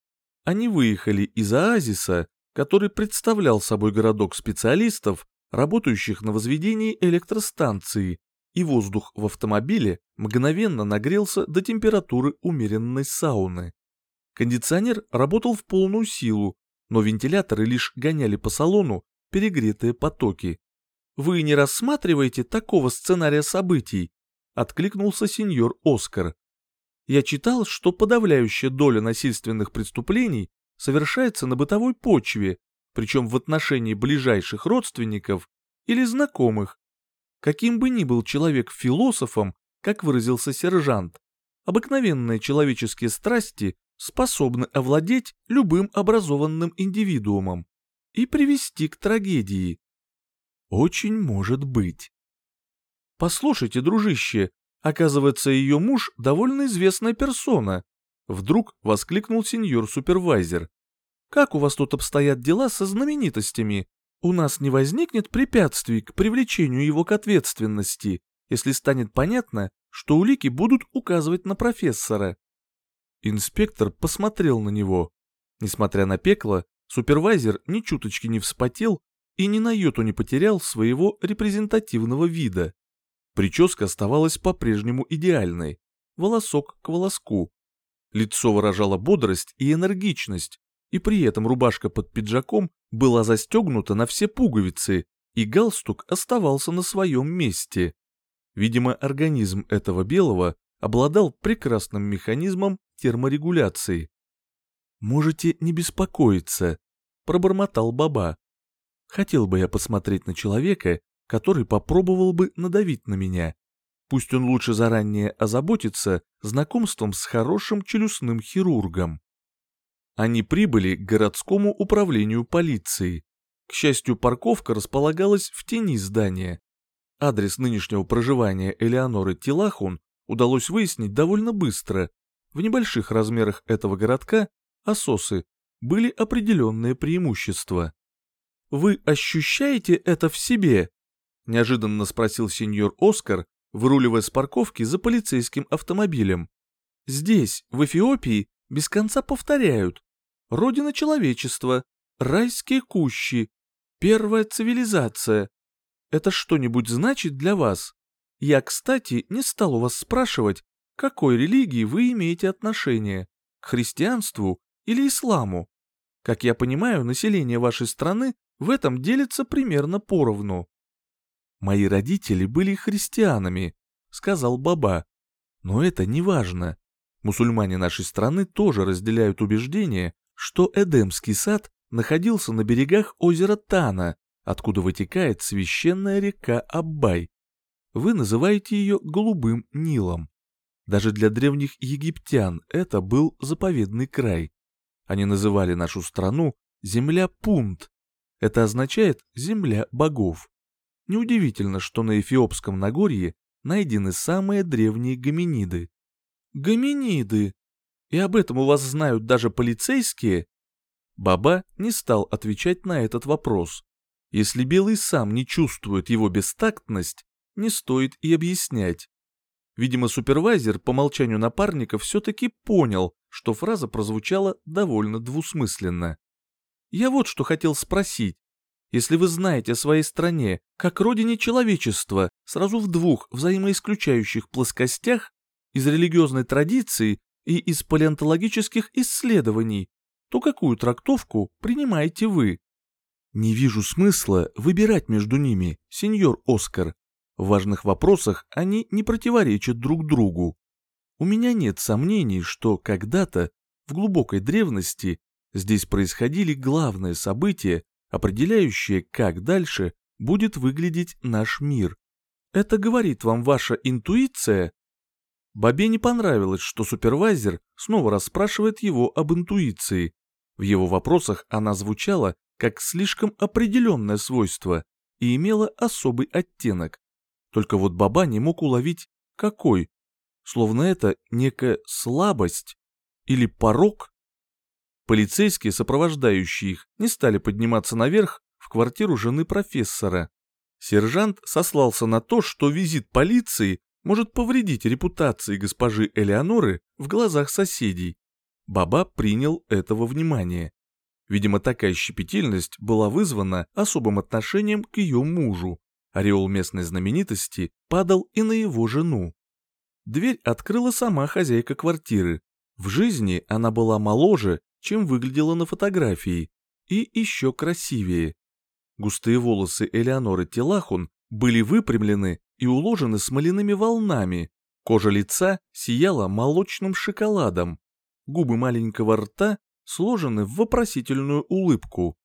A: Они выехали из оазиса, который представлял собой городок специалистов, работающих на возведении электростанции, и воздух в автомобиле мгновенно нагрелся до температуры умеренной сауны. Кондиционер работал в полную силу, но вентиляторы лишь гоняли по салону перегретые потоки. «Вы не рассматриваете такого сценария событий?» — откликнулся сеньор Оскар. «Я читал, что подавляющая доля насильственных преступлений совершается на бытовой почве, причем в отношении ближайших родственников или знакомых. Каким бы ни был человек философом, как выразился сержант, обыкновенные человеческие страсти способны овладеть любым образованным индивидуумом и привести к трагедии. Очень может быть. Послушайте, дружище, оказывается, ее муж довольно известная персона. Вдруг воскликнул сеньор-супервайзер. Как у вас тут обстоят дела со знаменитостями? У нас не возникнет препятствий к привлечению его к ответственности, если станет понятно, что улики будут указывать на профессора. Инспектор посмотрел на него. Несмотря на пекло, супервайзер ни чуточки не вспотел и ни на йоту не потерял своего репрезентативного вида. Прическа оставалась по-прежнему идеальной, волосок к волоску. Лицо выражало бодрость и энергичность, и при этом рубашка под пиджаком была застегнута на все пуговицы, и галстук оставался на своем месте. Видимо, организм этого белого обладал прекрасным механизмом терморегуляции. «Можете не беспокоиться», — пробормотал Баба. «Хотел бы я посмотреть на человека, который попробовал бы надавить на меня. Пусть он лучше заранее озаботится знакомством с хорошим челюстным хирургом». Они прибыли к городскому управлению полиции. К счастью, парковка располагалась в тени здания. Адрес нынешнего проживания Элеоноры Тилахун удалось выяснить довольно быстро. В небольших размерах этого городка, ососы, были определенные преимущества. «Вы ощущаете это в себе?» – неожиданно спросил сеньор Оскар, выруливая с парковки за полицейским автомобилем. «Здесь, в Эфиопии, без конца повторяют родина человечества, райские кущи, первая цивилизация. Это что-нибудь значит для вас? Я, кстати, не стал у вас спрашивать, к какой религии вы имеете отношение, к христианству или исламу. Как я понимаю, население вашей страны в этом делится примерно поровну. Мои родители были христианами, сказал Баба. Но это не важно. Мусульмане нашей страны тоже разделяют убеждение, что Эдемский сад находился на берегах озера Тана, откуда вытекает священная река Аббай. вы называете ее голубым Нилом. Даже для древних египтян это был заповедный край. Они называли нашу страну «Земля Пунт». Это означает «Земля богов». Неудивительно, что на Эфиопском Нагорье найдены самые древние гоминиды. Гоминиды! И об этом у вас знают даже полицейские? Баба не стал отвечать на этот вопрос. Если Белый сам не чувствует его бестактность, не стоит и объяснять. Видимо, супервайзер по молчанию напарника все-таки понял, что фраза прозвучала довольно двусмысленно. Я вот что хотел спросить. Если вы знаете о своей стране как родине человечества сразу в двух взаимоисключающих плоскостях, из религиозной традиции и из палеонтологических исследований, то какую трактовку принимаете вы? Не вижу смысла выбирать между ними, сеньор Оскар. В важных вопросах они не противоречат друг другу. У меня нет сомнений, что когда-то, в глубокой древности, здесь происходили главные события, определяющие, как дальше будет выглядеть наш мир. Это говорит вам ваша интуиция? Бабе не понравилось, что супервайзер снова расспрашивает его об интуиции. В его вопросах она звучала как слишком определенное свойство и имела особый оттенок. Только вот Баба не мог уловить, какой. Словно это некая слабость или порог. Полицейские, сопровождающие их, не стали подниматься наверх в квартиру жены профессора. Сержант сослался на то, что визит полиции может повредить репутации госпожи Элеоноры в глазах соседей. Баба принял этого внимания. Видимо, такая щепетильность была вызвана особым отношением к ее мужу, Ореол местной знаменитости падал и на его жену. Дверь открыла сама хозяйка квартиры. В жизни она была моложе, чем выглядела на фотографии, и еще красивее. Густые волосы Элеоноры Телахун были выпрямлены и уложены смоляными волнами, кожа лица сияла молочным шоколадом, губы маленького рта сложены в вопросительную улыбку.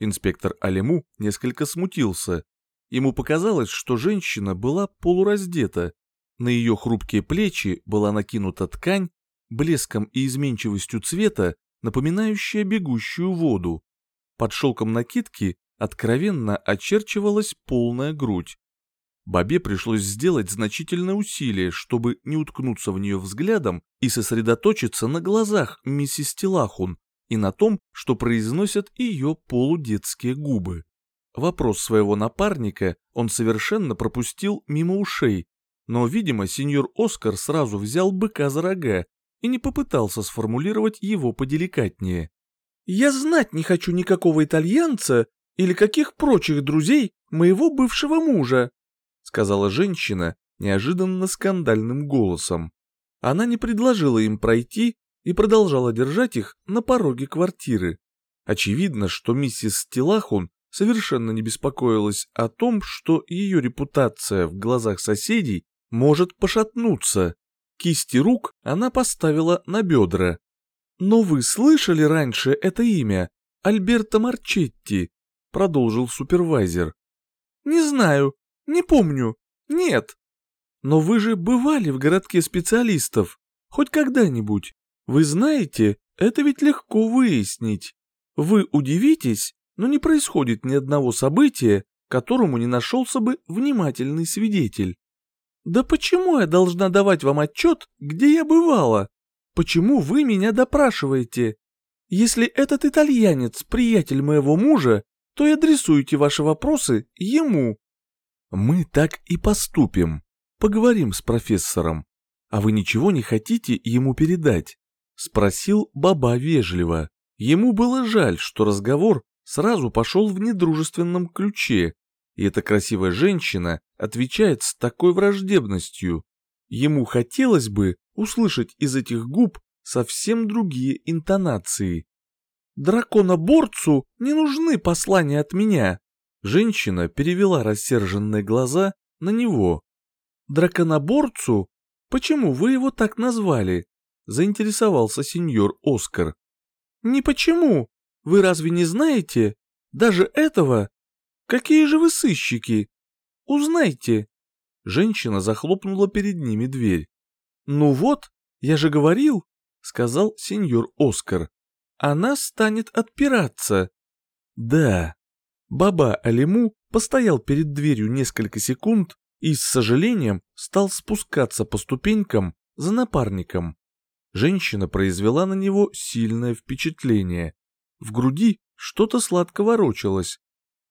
A: Инспектор Алему несколько смутился, Ему показалось, что женщина была полураздета. На ее хрупкие плечи была накинута ткань, блеском и изменчивостью цвета, напоминающая бегущую воду. Под шелком накидки откровенно очерчивалась полная грудь. Бабе пришлось сделать значительное усилие, чтобы не уткнуться в нее взглядом и сосредоточиться на глазах миссис Тилахун и на том, что произносят ее полудетские губы. Вопрос своего напарника он совершенно пропустил мимо ушей, но, видимо, сеньор Оскар сразу взял быка за рога и не попытался сформулировать его поделикатнее. «Я знать не хочу никакого итальянца или каких прочих друзей моего бывшего мужа», сказала женщина неожиданно скандальным голосом. Она не предложила им пройти и продолжала держать их на пороге квартиры. Очевидно, что миссис Стилахун совершенно не беспокоилась о том, что ее репутация в глазах соседей может пошатнуться. Кисти рук она поставила на бедра. «Но вы слышали раньше это имя? Альберто Марчетти?» — продолжил супервайзер. «Не знаю, не помню, нет. Но вы же бывали в городке специалистов, хоть когда-нибудь. Вы знаете, это ведь легко выяснить. Вы удивитесь, но не происходит ни одного события, которому не нашелся бы внимательный свидетель. Да почему я должна давать вам отчет, где я бывала? Почему вы меня допрашиваете? Если этот итальянец приятель моего мужа, то и адресуйте ваши вопросы ему. Мы так и поступим. Поговорим с профессором. А вы ничего не хотите ему передать? Спросил Баба вежливо. Ему было жаль, что разговор сразу пошел в недружественном ключе, и эта красивая женщина отвечает с такой враждебностью. Ему хотелось бы услышать из этих губ совсем другие интонации. «Драконоборцу не нужны послания от меня!» Женщина перевела рассерженные глаза на него. «Драконоборцу? Почему вы его так назвали?» Заинтересовался сеньор Оскар. «Не почему, вы разве не знаете? Даже этого? Какие же вы сыщики? Узнайте. Женщина захлопнула перед ними дверь. «Ну вот, я же говорил», — сказал сеньор Оскар. «Она станет отпираться». «Да». Баба Алиму постоял перед дверью несколько секунд и с сожалением стал спускаться по ступенькам за напарником. Женщина произвела на него сильное впечатление. В груди что-то сладко ворочалось.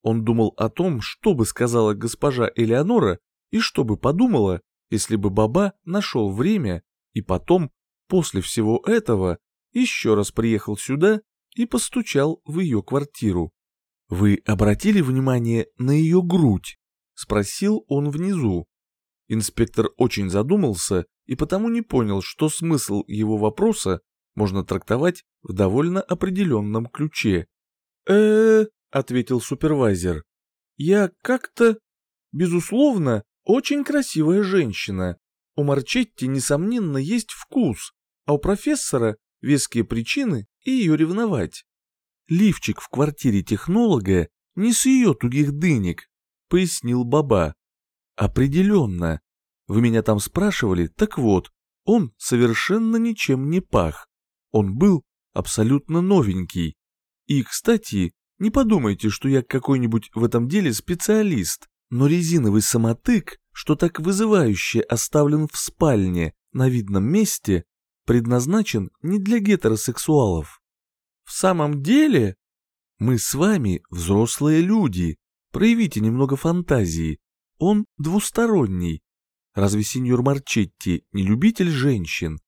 A: Он думал о том, что бы сказала госпожа Элеонора и что бы подумала, если бы Баба нашел время и потом, после всего этого, еще раз приехал сюда и постучал в ее квартиру. «Вы обратили внимание на ее грудь?» — спросил он внизу. Инспектор очень задумался и потому не понял, что смысл его вопроса можно трактовать в довольно определенном ключе. э ответил супервайзер. «Я как-то... Безусловно, очень красивая женщина. У Марчетти, несомненно, есть вкус, а у профессора веские причины и ее ревновать. Лифчик в квартире технолога не с ее тугих дынек, пояснил Баба. Определенно. Вы меня там спрашивали, так вот, он совершенно ничем не пах. Он был абсолютно новенький. И, кстати, не подумайте, что я какой-нибудь в этом деле специалист, но резиновый самотык, что так вызывающе оставлен в спальне на видном месте, предназначен не для гетеросексуалов. В самом деле, мы с вами взрослые люди, проявите немного фантазии. Он двусторонний. Разве сеньор Марчетти не любитель женщин?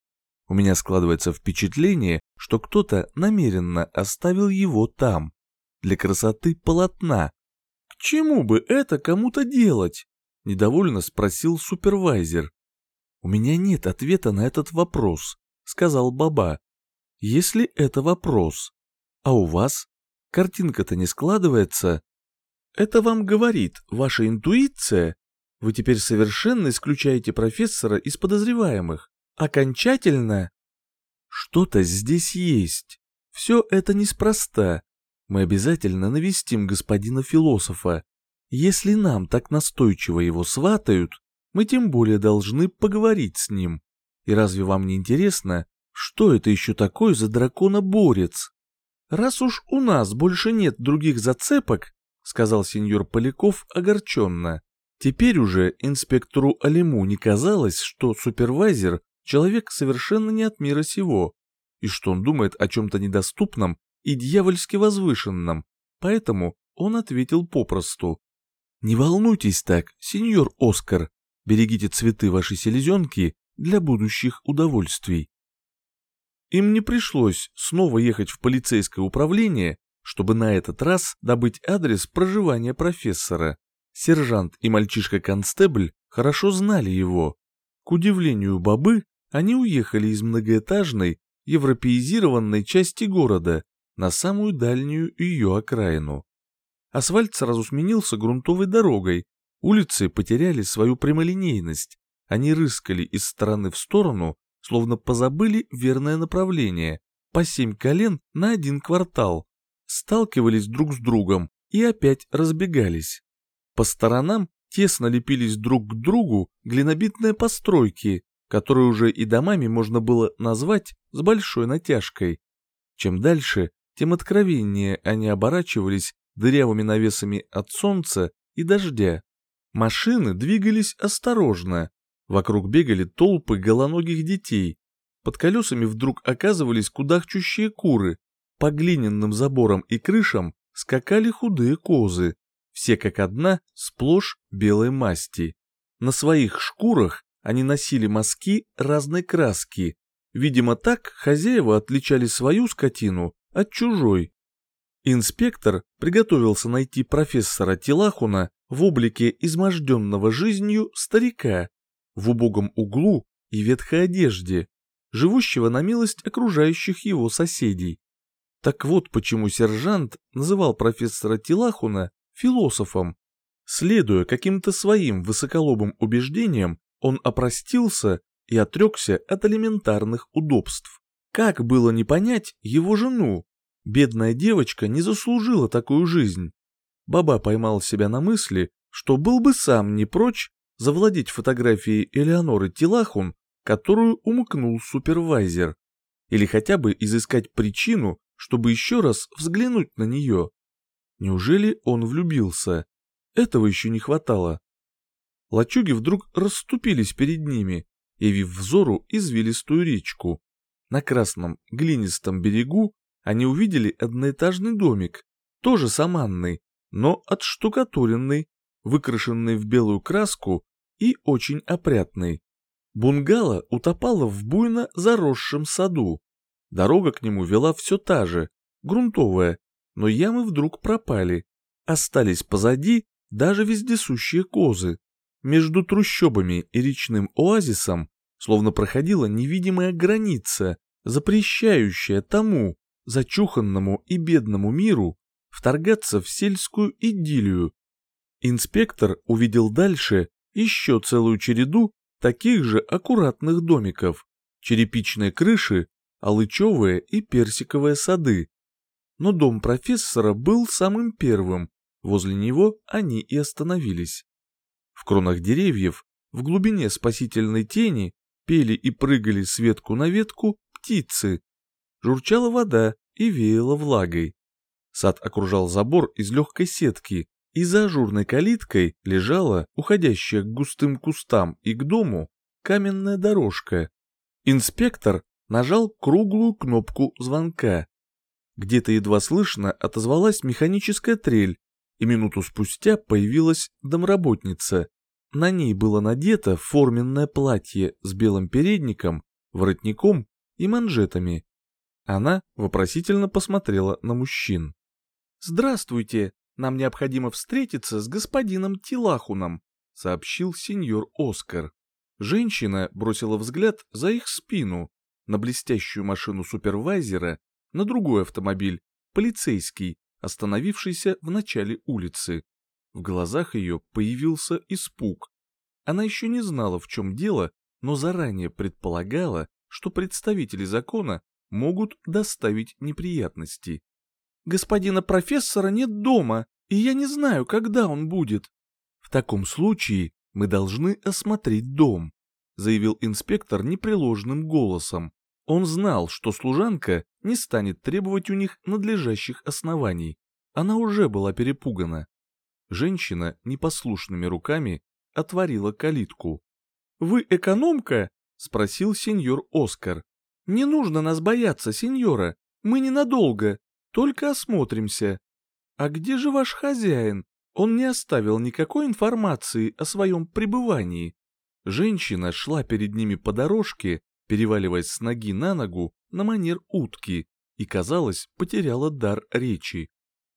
A: У меня складывается впечатление, что кто-то намеренно оставил его там, для красоты полотна. К чему бы это кому-то делать? Недовольно спросил супервайзер. У меня нет ответа на этот вопрос, сказал Баба. Если это вопрос. А у вас? Картинка-то не складывается. Это вам говорит ваша интуиция? Вы теперь совершенно исключаете профессора из подозреваемых. Окончательно? Что-то здесь есть. Все это неспроста. Мы обязательно навестим господина философа. Если нам так настойчиво его сватают, мы тем более должны поговорить с ним. И разве вам не интересно, что это еще такое за дракона-борец? Раз уж у нас больше нет других зацепок, сказал сеньор Поляков огорченно, теперь уже инспектору Алиму не казалось, что супервайзер человек совершенно не от мира сего, и что он думает о чем-то недоступном и дьявольски возвышенном, поэтому он ответил попросту. «Не волнуйтесь так, сеньор Оскар, берегите цветы вашей селезенки для будущих удовольствий». Им не пришлось снова ехать в полицейское управление, чтобы на этот раз добыть адрес проживания профессора. Сержант и мальчишка-констебль хорошо знали его. К удивлению Бабы, они уехали из многоэтажной, европеизированной части города на самую дальнюю ее окраину. Асфальт сразу сменился грунтовой дорогой, улицы потеряли свою прямолинейность, они рыскали из стороны в сторону, словно позабыли верное направление, по семь колен на один квартал, сталкивались друг с другом и опять разбегались. По сторонам тесно лепились друг к другу глинобитные постройки, которые уже и домами можно было назвать с большой натяжкой. Чем дальше, тем откровеннее они оборачивались дырявыми навесами от солнца и дождя. Машины двигались осторожно. Вокруг бегали толпы голоногих детей. Под колесами вдруг оказывались кудахчущие куры. По глиняным заборам и крышам скакали худые козы. Все как одна, сплошь белой масти. На своих шкурах они носили мазки разной краски. Видимо, так хозяева отличали свою скотину от чужой. Инспектор приготовился найти профессора Тилахуна в облике изможденного жизнью старика, в убогом углу и ветхой одежде, живущего на милость окружающих его соседей. Так вот почему сержант называл профессора Тилахуна философом. Следуя каким-то своим высоколобым убеждениям, он опростился и отрекся от элементарных удобств. Как было не понять его жену? Бедная девочка не заслужила такую жизнь. Баба поймал себя на мысли, что был бы сам не прочь завладеть фотографией Элеоноры Тилахун, которую умыкнул супервайзер, или хотя бы изыскать причину, чтобы еще раз взглянуть на нее. Неужели он влюбился? Этого еще не хватало. Лачуги вдруг расступились перед ними, явив взору извилистую речку. На красном глинистом берегу они увидели одноэтажный домик, тоже саманный, но отштукатуренный, выкрашенный в белую краску и очень опрятный. Бунгало утопало в буйно заросшем саду. Дорога к нему вела все та же, грунтовая, но ямы вдруг пропали. Остались позади даже вездесущие козы. Между трущобами и речным оазисом словно проходила невидимая граница, запрещающая тому, зачуханному и бедному миру, вторгаться в сельскую идиллию. Инспектор увидел дальше еще целую череду таких же аккуратных домиков, черепичные крыши, алычевые и персиковые сады. Но дом профессора был самым первым, возле него они и остановились. В кронах деревьев, в глубине спасительной тени, пели и прыгали с ветку на ветку птицы. Журчала вода и веяла влагой. Сад окружал забор из легкой сетки, и за ажурной калиткой лежала, уходящая к густым кустам и к дому, каменная дорожка. Инспектор нажал круглую кнопку звонка. Где-то едва слышно отозвалась механическая трель, и минуту спустя появилась домработница. На ней было надето форменное платье с белым передником, воротником и манжетами. Она вопросительно посмотрела на мужчин. «Здравствуйте, нам необходимо встретиться с господином Тилахуном», сообщил сеньор Оскар. Женщина бросила взгляд за их спину, на блестящую машину супервайзера, на другой автомобиль, полицейский, остановившийся в начале улицы. В глазах ее появился испуг. Она еще не знала, в чем дело, но заранее предполагала, что представители закона могут доставить неприятности. «Господина профессора нет дома, и я не знаю, когда он будет». «В таком случае мы должны осмотреть дом», заявил инспектор непреложным голосом. Он знал, что служанка не станет требовать у них надлежащих оснований. Она уже была перепугана. Женщина непослушными руками отворила калитку. «Вы экономка?» — спросил сеньор Оскар. «Не нужно нас бояться, сеньора. Мы ненадолго, только осмотримся. А где же ваш хозяин? Он не оставил никакой информации о своем пребывании». Женщина шла перед ними по дорожке, переваливаясь с ноги на ногу на манер утки, и, казалось, потеряла дар речи.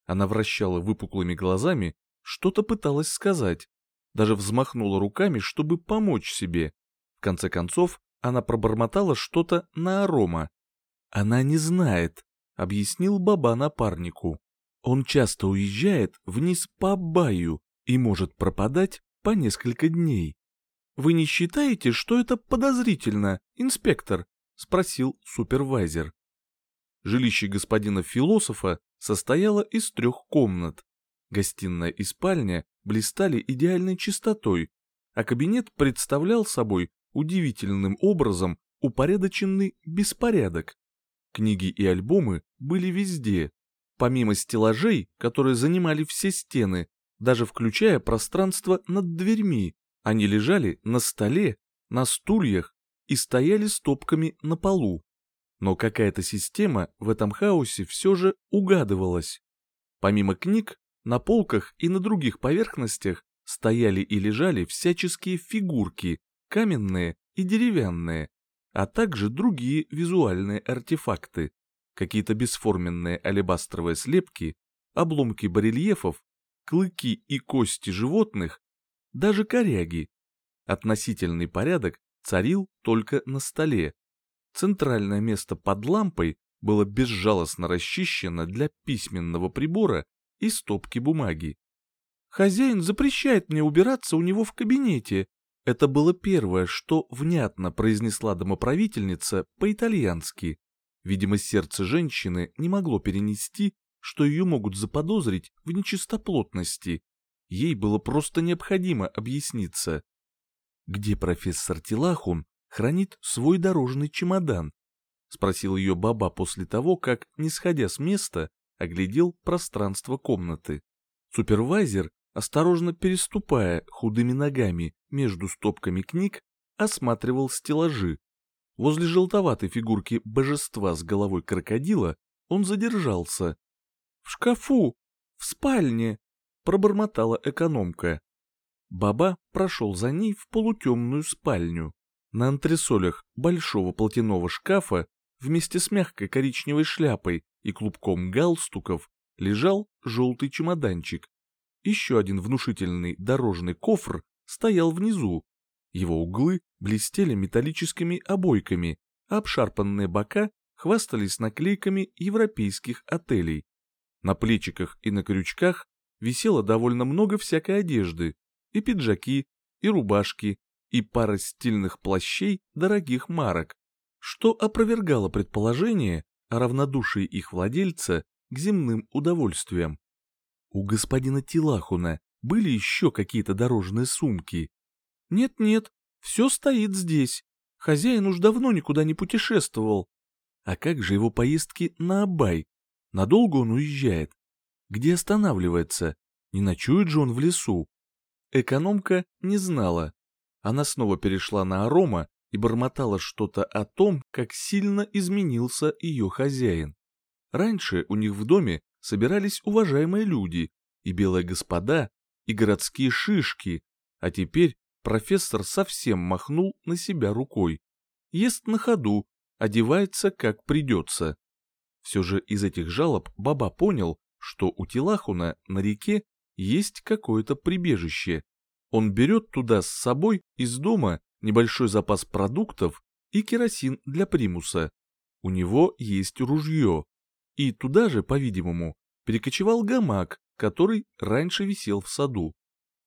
A: Она вращала выпуклыми глазами, что-то пыталась сказать, даже взмахнула руками, чтобы помочь себе. В конце концов, она пробормотала что-то на арома. «Она не знает», — объяснил Баба напарнику. «Он часто уезжает вниз по Абаю и может пропадать по несколько дней». «Вы не считаете, что это подозрительно, инспектор?» — спросил супервайзер. Жилище господина философа состояло из трех комнат. Гостиная и спальня блистали идеальной чистотой, а кабинет представлял собой удивительным образом упорядоченный беспорядок. Книги и альбомы были везде, помимо стеллажей, которые занимали все стены, даже включая пространство над дверьми, они лежали на столе, на стульях и стояли стопками на полу. Но какая-то система в этом хаосе все же угадывалась. Помимо книг, на полках и на других поверхностях стояли и лежали всяческие фигурки, каменные и деревянные, а также другие визуальные артефакты, какие-то бесформенные алебастровые слепки, обломки барельефов, клыки и кости животных даже коряги. Относительный порядок царил только на столе. Центральное место под лампой было безжалостно расчищено для письменного прибора и стопки бумаги. «Хозяин запрещает мне убираться у него в кабинете», это было первое, что внятно произнесла домоправительница по-итальянски. Видимо, сердце женщины не могло перенести, что ее могут заподозрить в нечистоплотности. Ей было просто необходимо объясниться. где профессор Тилахун хранит свой дорожный чемодан? Спросил ее Баба после того, как, не сходя с места, оглядел пространство комнаты. Супервайзер, осторожно переступая худыми ногами между стопками книг, осматривал стеллажи. Возле желтоватой фигурки божества с головой крокодила он задержался. «В шкафу! В спальне!» — пробормотала экономка. Баба прошел за ней в полутемную спальню. На антресолях большого платяного шкафа вместе с мягкой коричневой шляпой и клубком галстуков лежал желтый чемоданчик. Еще один внушительный дорожный кофр стоял внизу. Его углы блестели металлическими обойками, а обшарпанные бока хвастались наклейками европейских отелей. На плечиках и на крючках висело довольно много всякой одежды, и пиджаки, и рубашки, и пара стильных плащей дорогих марок, что опровергало предположение о равнодушии их владельца к земным удовольствиям. У господина Тилахуна были еще какие-то дорожные сумки. Нет-нет, все стоит здесь. Хозяин уж давно никуда не путешествовал. А как же его поездки на Абай? Надолго он уезжает? Где останавливается? Не ночует же он в лесу? Экономка не знала. Она снова перешла на арома и бормотала что-то о том, как сильно изменился ее хозяин. Раньше у них в доме собирались уважаемые люди, и белые господа, и городские шишки, а теперь профессор совсем махнул на себя рукой. Ест на ходу, одевается как придется. Все же из этих жалоб Баба понял, что у Тилахуна на реке есть какое-то прибежище. Он берет туда с собой из дома небольшой запас продуктов и керосин для примуса. У него есть ружье. И туда же, по-видимому, перекочевал гамак, который раньше висел в саду.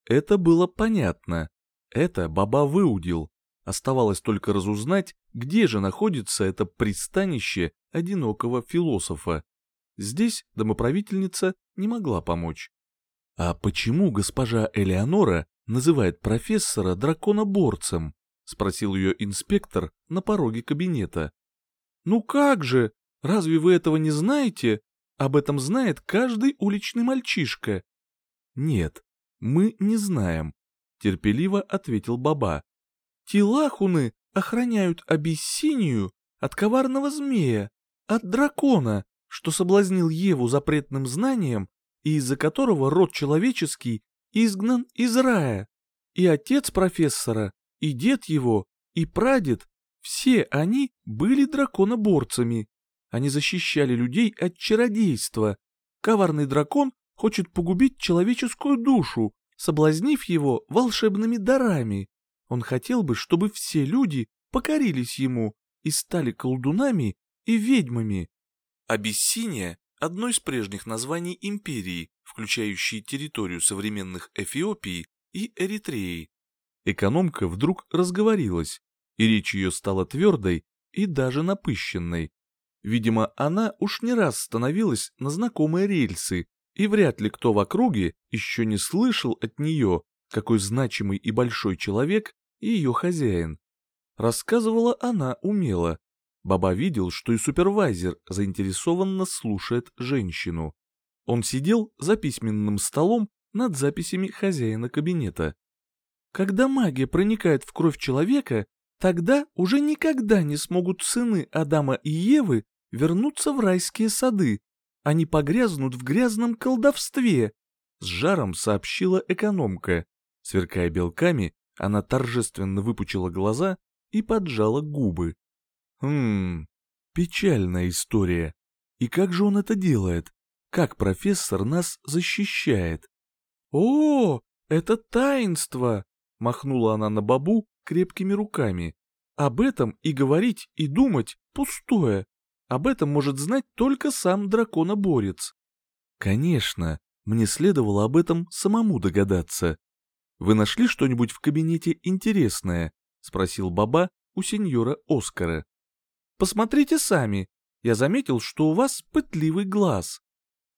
A: Это было понятно. Это баба выудил. Оставалось только разузнать, где же находится это пристанище одинокого философа. Здесь домоправительница не могла помочь. А почему госпожа Элеонора называет профессора драконоборцем? Спросил ее инспектор на пороге кабинета. Ну как же, разве вы этого не знаете? Об этом знает каждый уличный мальчишка. Нет, мы не знаем, терпеливо ответил Баба. Тилахуны охраняют Абиссинию от коварного змея, от дракона, что соблазнил Еву запретным знанием и из-за которого род человеческий изгнан из рая. И отец профессора, и дед его, и прадед, все они были драконоборцами. Они защищали людей от чародейства. Коварный дракон хочет погубить человеческую душу, соблазнив его волшебными дарами. Он хотел бы, чтобы все люди покорились ему и стали колдунами и ведьмами. Абиссиния – одно из прежних названий империи, включающей территорию современных Эфиопии и Эритреи. Экономка вдруг разговорилась, и речь ее стала твердой и даже напыщенной. Видимо, она уж не раз становилась на знакомые рельсы, и вряд ли кто в округе еще не слышал от нее, какой значимый и большой человек ее хозяин. Рассказывала она умело. Баба видел, что и супервайзер заинтересованно слушает женщину. Он сидел за письменным столом над записями хозяина кабинета. Когда магия проникает в кровь человека, тогда уже никогда не смогут сыны Адама и Евы вернуться в райские сады. Они погрязнут в грязном колдовстве, — с жаром сообщила экономка. Сверкая белками, она торжественно выпучила глаза и поджала губы. Хм, печальная история. И как же он это делает? Как профессор нас защищает? О, это таинство! Махнула она на бабу крепкими руками. Об этом и говорить, и думать пустое. Об этом может знать только сам драконоборец. Конечно, мне следовало об этом самому догадаться. Вы нашли что-нибудь в кабинете интересное? Спросил Баба у сеньора Оскара. Посмотрите сами. Я заметил, что у вас пытливый глаз.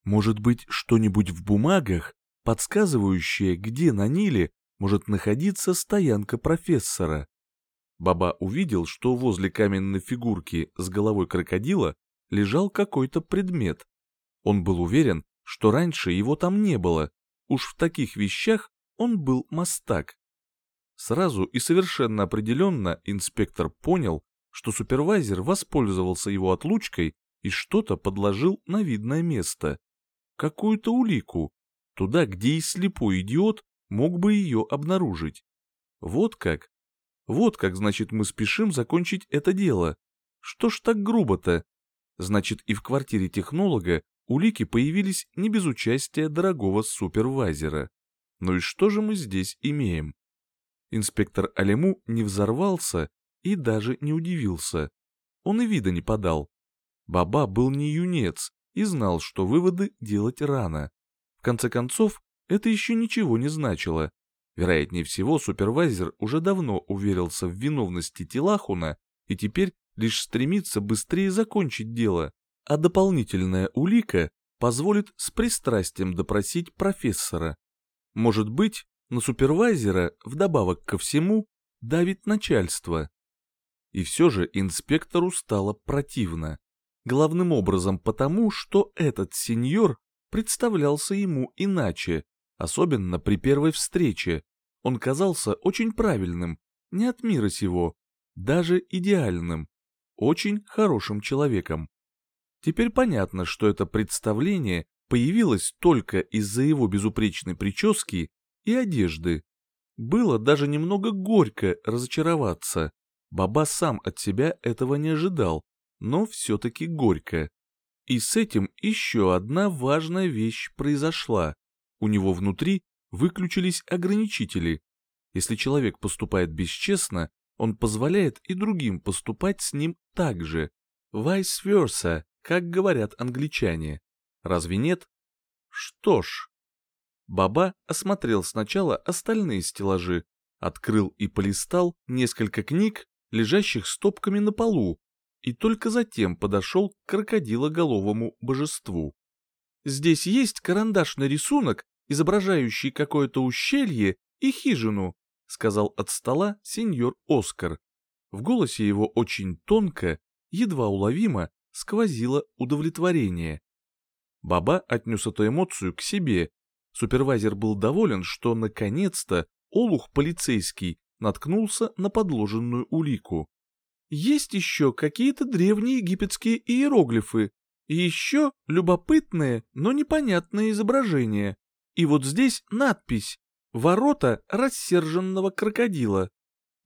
A: Может быть, что-нибудь в бумагах, подсказывающее, где на Ниле может находиться стоянка профессора. Баба увидел, что возле каменной фигурки с головой крокодила лежал какой-то предмет. Он был уверен, что раньше его там не было, уж в таких вещах он был мастак. Сразу и совершенно определенно инспектор понял, что супервайзер воспользовался его отлучкой и что-то подложил на видное место. Какую-то улику, туда, где и слепой идиот мог бы ее обнаружить. Вот как. Вот как, значит, мы спешим закончить это дело. Что ж так грубо-то? Значит, и в квартире технолога улики появились не без участия дорогого супервайзера. Ну и что же мы здесь имеем? Инспектор Алему не взорвался и даже не удивился. Он и вида не подал. Баба был не юнец и знал, что выводы делать рано. В конце концов, это еще ничего не значило. Вероятнее всего, супервайзер уже давно уверился в виновности Тилахуна и теперь лишь стремится быстрее закончить дело, а дополнительная улика позволит с пристрастием допросить профессора. Может быть, на супервайзера, вдобавок ко всему, давит начальство. И все же инспектору стало противно. Главным образом потому, что этот сеньор представлялся ему иначе, особенно при первой встрече. Он казался очень правильным, не от мира сего, даже идеальным, очень хорошим человеком. Теперь понятно, что это представление появилось только из-за его безупречной прически и одежды. Было даже немного горько разочароваться. Баба сам от себя этого не ожидал, но все-таки горько. И с этим еще одна важная вещь произошла. У него внутри выключились ограничители. Если человек поступает бесчестно, он позволяет и другим поступать с ним так же. Vice versa, как говорят англичане. Разве нет? Что ж. Баба осмотрел сначала остальные стеллажи, открыл и полистал несколько книг, лежащих стопками на полу, и только затем подошел к крокодилоголовому божеству. Здесь есть карандашный рисунок, изображающий какое-то ущелье и хижину, сказал от стола сеньор Оскар. В голосе его очень тонко, едва уловимо, сквозило удовлетворение. Баба отнес эту эмоцию к себе. Супервайзер был доволен, что наконец-то олух полицейский наткнулся на подложенную улику. Есть еще какие-то древние египетские иероглифы, и еще любопытные, но непонятные изображения. И вот здесь надпись «Ворота рассерженного крокодила».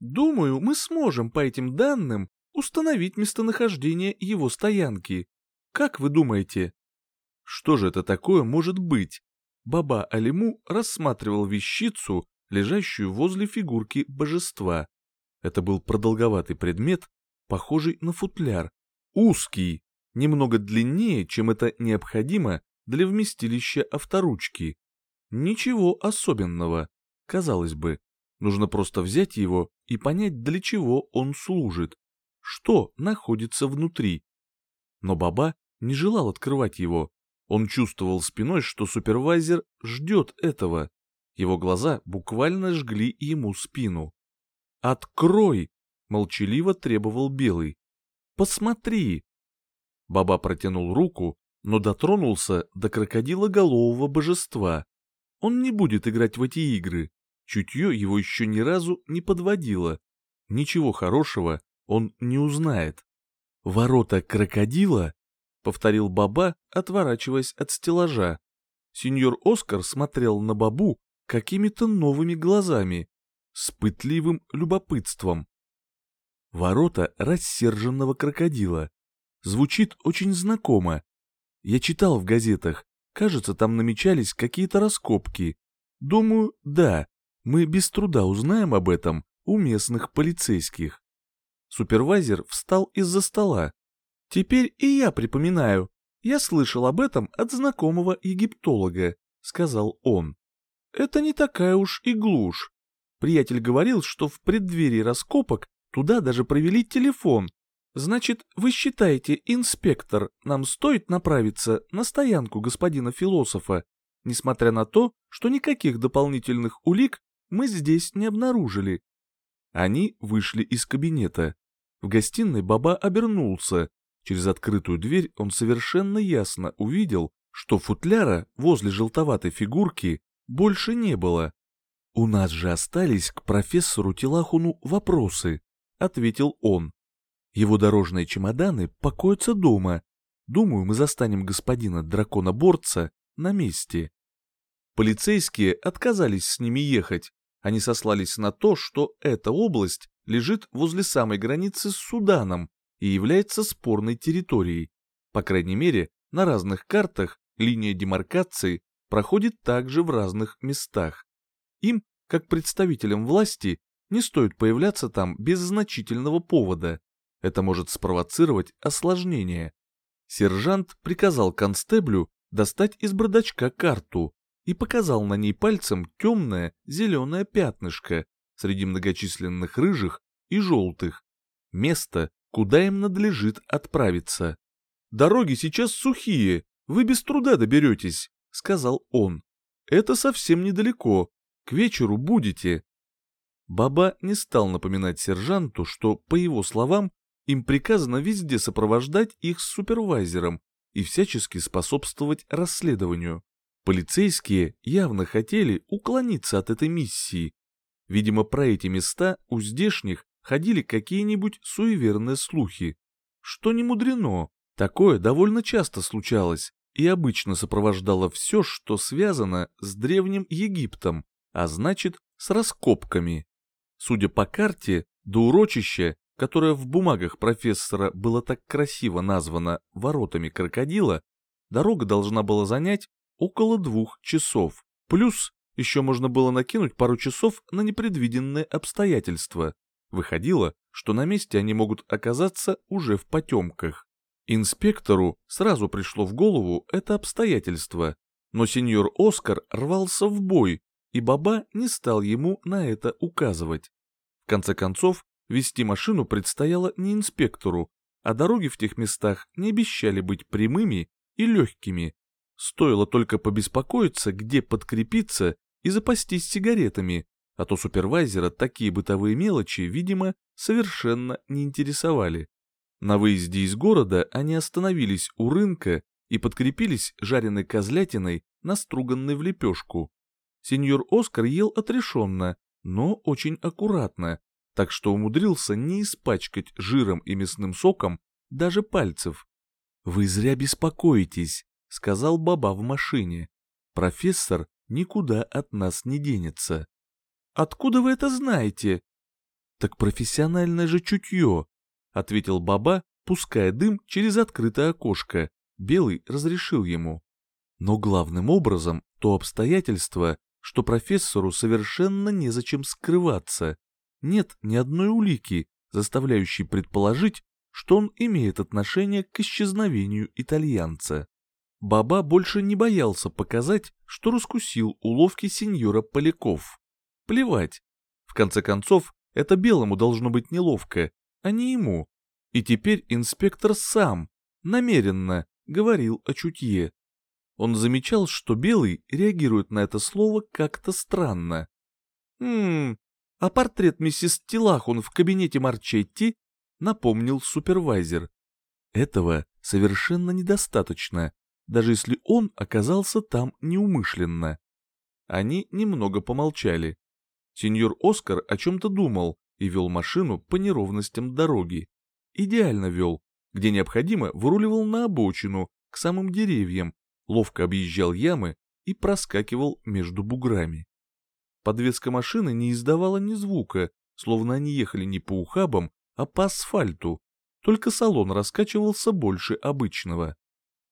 A: Думаю, мы сможем по этим данным установить местонахождение его стоянки. Как вы думаете? Что же это такое может быть? Баба Алиму рассматривал вещицу, лежащую возле фигурки божества. Это был продолговатый предмет, похожий на футляр, узкий, немного длиннее, чем это необходимо для вместилища авторучки. Ничего особенного, казалось бы. Нужно просто взять его и понять, для чего он служит, что находится внутри. Но Баба не желал открывать его. Он чувствовал спиной, что супервайзер ждет этого. Его глаза буквально жгли ему спину. «Открой!» — молчаливо требовал Белый. «Посмотри!» Баба протянул руку, но дотронулся до крокодилоголового божества. Он не будет играть в эти игры. Чутье его еще ни разу не подводило. Ничего хорошего он не узнает. «Ворота крокодила?» — повторил Баба, отворачиваясь от стеллажа. Сеньор Оскар смотрел на Бабу какими-то новыми глазами с пытливым любопытством. Ворота рассерженного крокодила. Звучит очень знакомо. Я читал в газетах, кажется, там намечались какие-то раскопки. Думаю, да, мы без труда узнаем об этом у местных полицейских. Супервайзер встал из-за стола. Теперь и я припоминаю. Я слышал об этом от знакомого египтолога, сказал он. Это не такая уж и глушь. Приятель говорил, что в преддверии раскопок туда даже провели телефон. Значит, вы считаете, инспектор, нам стоит направиться на стоянку господина философа, несмотря на то, что никаких дополнительных улик мы здесь не обнаружили». Они вышли из кабинета. В гостиной Баба обернулся. Через открытую дверь он совершенно ясно увидел, что футляра возле желтоватой фигурки больше не было. «У нас же остались к профессору Тилахуну вопросы», — ответил он. «Его дорожные чемоданы покоятся дома. Думаю, мы застанем господина дракона-борца на месте». Полицейские отказались с ними ехать. Они сослались на то, что эта область лежит возле самой границы с Суданом и является спорной территорией. По крайней мере, на разных картах линия демаркации проходит также в разных местах. Им, как представителям власти, не стоит появляться там без значительного повода. Это может спровоцировать осложнение. Сержант приказал констеблю достать из бардачка карту и показал на ней пальцем темное зеленое пятнышко среди многочисленных рыжих и желтых. Место, куда им надлежит отправиться. «Дороги сейчас сухие, вы без труда доберетесь», — сказал он. «Это совсем недалеко, к вечеру будете». Баба не стал напоминать сержанту, что, по его словам, им приказано везде сопровождать их с супервайзером и всячески способствовать расследованию. Полицейские явно хотели уклониться от этой миссии. Видимо, про эти места у здешних ходили какие-нибудь суеверные слухи. Что не мудрено, такое довольно часто случалось и обычно сопровождало все, что связано с Древним Египтом, а значит, с раскопками. Судя по карте, до урочища, которое в бумагах профессора было так красиво названо «воротами крокодила», дорога должна была занять около двух часов. Плюс еще можно было накинуть пару часов на непредвиденные обстоятельства. Выходило, что на месте они могут оказаться уже в потемках. Инспектору сразу пришло в голову это обстоятельство, но сеньор Оскар рвался в бой, и Баба не стал ему на это указывать. В конце концов, вести машину предстояло не инспектору, а дороги в тех местах не обещали быть прямыми и легкими. Стоило только побеспокоиться, где подкрепиться и запастись сигаретами, а то супервайзера такие бытовые мелочи, видимо, совершенно не интересовали. На выезде из города они остановились у рынка и подкрепились жареной козлятиной, наструганной в лепешку. Сеньор Оскар ел отрешенно, но очень аккуратно, так что умудрился не испачкать жиром и мясным соком даже пальцев. «Вы зря беспокоитесь», — сказал Баба в машине. «Профессор никуда от нас не денется». «Откуда вы это знаете?» «Так профессиональное же чутье», — ответил Баба, пуская дым через открытое окошко. Белый разрешил ему. Но главным образом то обстоятельство, что профессору совершенно незачем скрываться. Нет ни одной улики, заставляющей предположить, что он имеет отношение к исчезновению итальянца. Баба больше не боялся показать, что раскусил уловки сеньора Поляков. Плевать. В конце концов, это белому должно быть неловко, а не ему. И теперь инспектор сам, намеренно, говорил о чутье. Он замечал, что белый реагирует на это слово как-то странно. «Хм, а портрет миссис Тилахун в кабинете Марчетти?» напомнил супервайзер. Этого совершенно недостаточно даже если он оказался там неумышленно. Они немного помолчали. Сеньор Оскар о чем-то думал и вел машину по неровностям дороги. Идеально вел, где необходимо выруливал на обочину, к самым деревьям, ловко объезжал ямы и проскакивал между буграми. Подвеска машины не издавала ни звука, словно они ехали не по ухабам, а по асфальту, только салон раскачивался больше обычного.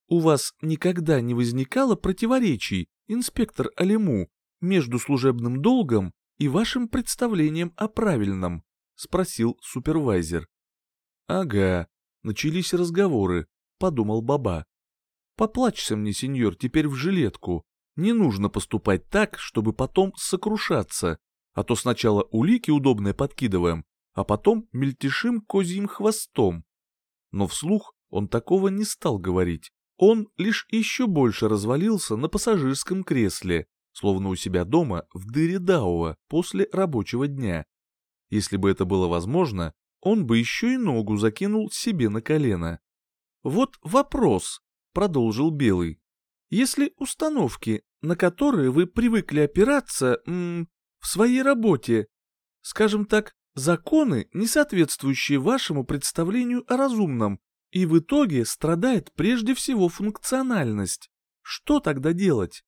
A: У вас никогда не возникало противоречий, инспектор Алиму, между служебным долгом и вашим представлением о правильном? Спросил супервайзер. Ага, начались разговоры, подумал Баба. Поплачься мне, сеньор, теперь в жилетку. Не нужно поступать так, чтобы потом сокрушаться, а то сначала улики удобные подкидываем, а потом мельтешим козьим хвостом. Но вслух он такого не стал говорить. Он лишь еще больше развалился на пассажирском кресле, словно у себя дома в дыре Дауа после рабочего дня. Если бы это было возможно, он бы еще и ногу закинул себе на колено. «Вот вопрос», — продолжил Белый. «Если установки, на которые вы привыкли опираться м, в своей работе, скажем так, законы, не соответствующие вашему представлению о разумном, и в итоге страдает прежде всего функциональность, что тогда делать?»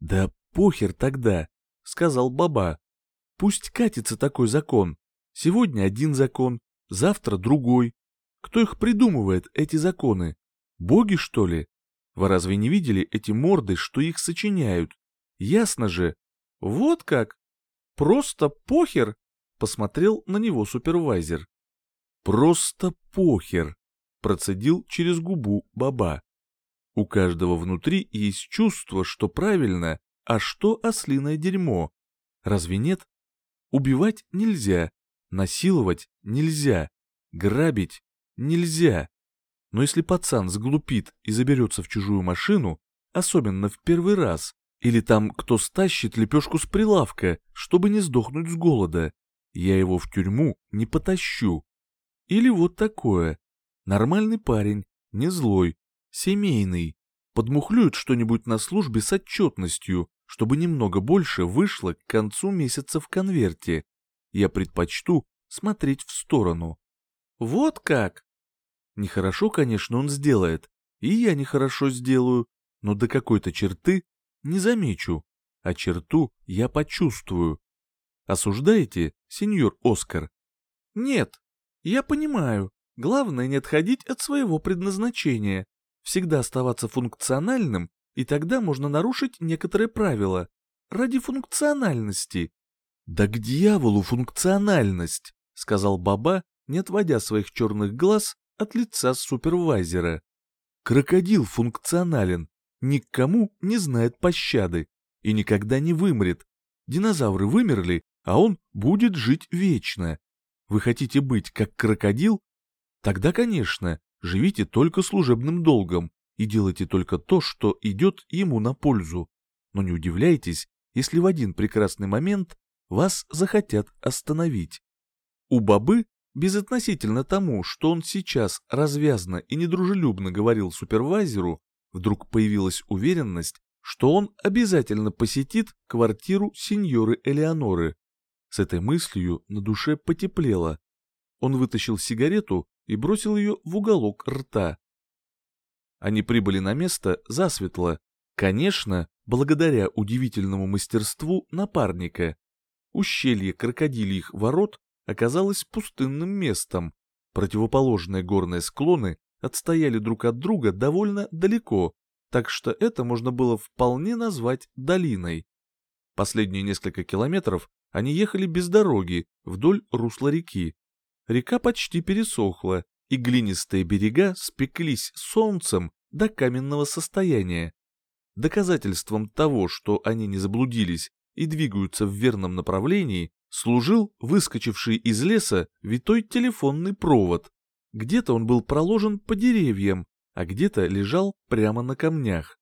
A: «Да похер тогда», — сказал Баба. «Пусть катится такой закон. Сегодня один закон, завтра другой. Кто их придумывает, эти законы? Боги, что ли? Вы разве не видели эти морды, что их сочиняют? Ясно же. Вот как? Просто похер? Посмотрел на него супервайзер. Просто похер, процедил через губу баба. У каждого внутри есть чувство, что правильно, а что ослиное дерьмо. Разве нет? Убивать нельзя, насиловать нельзя, грабить нельзя. Но если пацан сглупит и заберется в чужую машину, особенно в первый раз, или там кто стащит лепешку с прилавка, чтобы не сдохнуть с голода, я его в тюрьму не потащу. Или вот такое. Нормальный парень, не злой, семейный. Подмухлюет что-нибудь на службе с отчетностью, чтобы немного больше вышло к концу месяца в конверте. Я предпочту смотреть в сторону. Вот как! Нехорошо, конечно, он сделает, и я нехорошо сделаю, но до какой-то черты не замечу, а черту я почувствую. Осуждаете, сеньор Оскар? Нет, я понимаю. Главное не отходить от своего предназначения, всегда оставаться функциональным, и тогда можно нарушить некоторые правила. Ради функциональности. Да к дьяволу функциональность, сказал Баба, не отводя своих черных глаз от лица супервайзера. Крокодил функционален, никому не знает пощады и никогда не вымрет. Динозавры вымерли, а он будет жить вечно. Вы хотите быть как крокодил? Тогда, конечно, живите только служебным долгом и делайте только то, что идет ему на пользу. Но не удивляйтесь, если в один прекрасный момент вас захотят остановить. У бабы безотносительно тому, что он сейчас развязно и недружелюбно говорил супервайзеру, вдруг появилась уверенность, что он обязательно посетит квартиру сеньоры Элеоноры. С этой мыслью на душе потеплело. Он вытащил сигарету и бросил ее в уголок рта. Они прибыли на место засветло, конечно, благодаря удивительному мастерству напарника. Ущелье крокодильих ворот оказалось пустынным местом. Противоположные горные склоны отстояли друг от друга довольно далеко, так что это можно было вполне назвать долиной. Последние несколько километров они ехали без дороги вдоль русла реки. Река почти пересохла, и глинистые берега спеклись солнцем до каменного состояния. Доказательством того, что они не заблудились и двигаются в верном направлении, служил выскочивший из леса витой телефонный провод. Где-то он был проложен по деревьям, а где-то лежал прямо на камнях.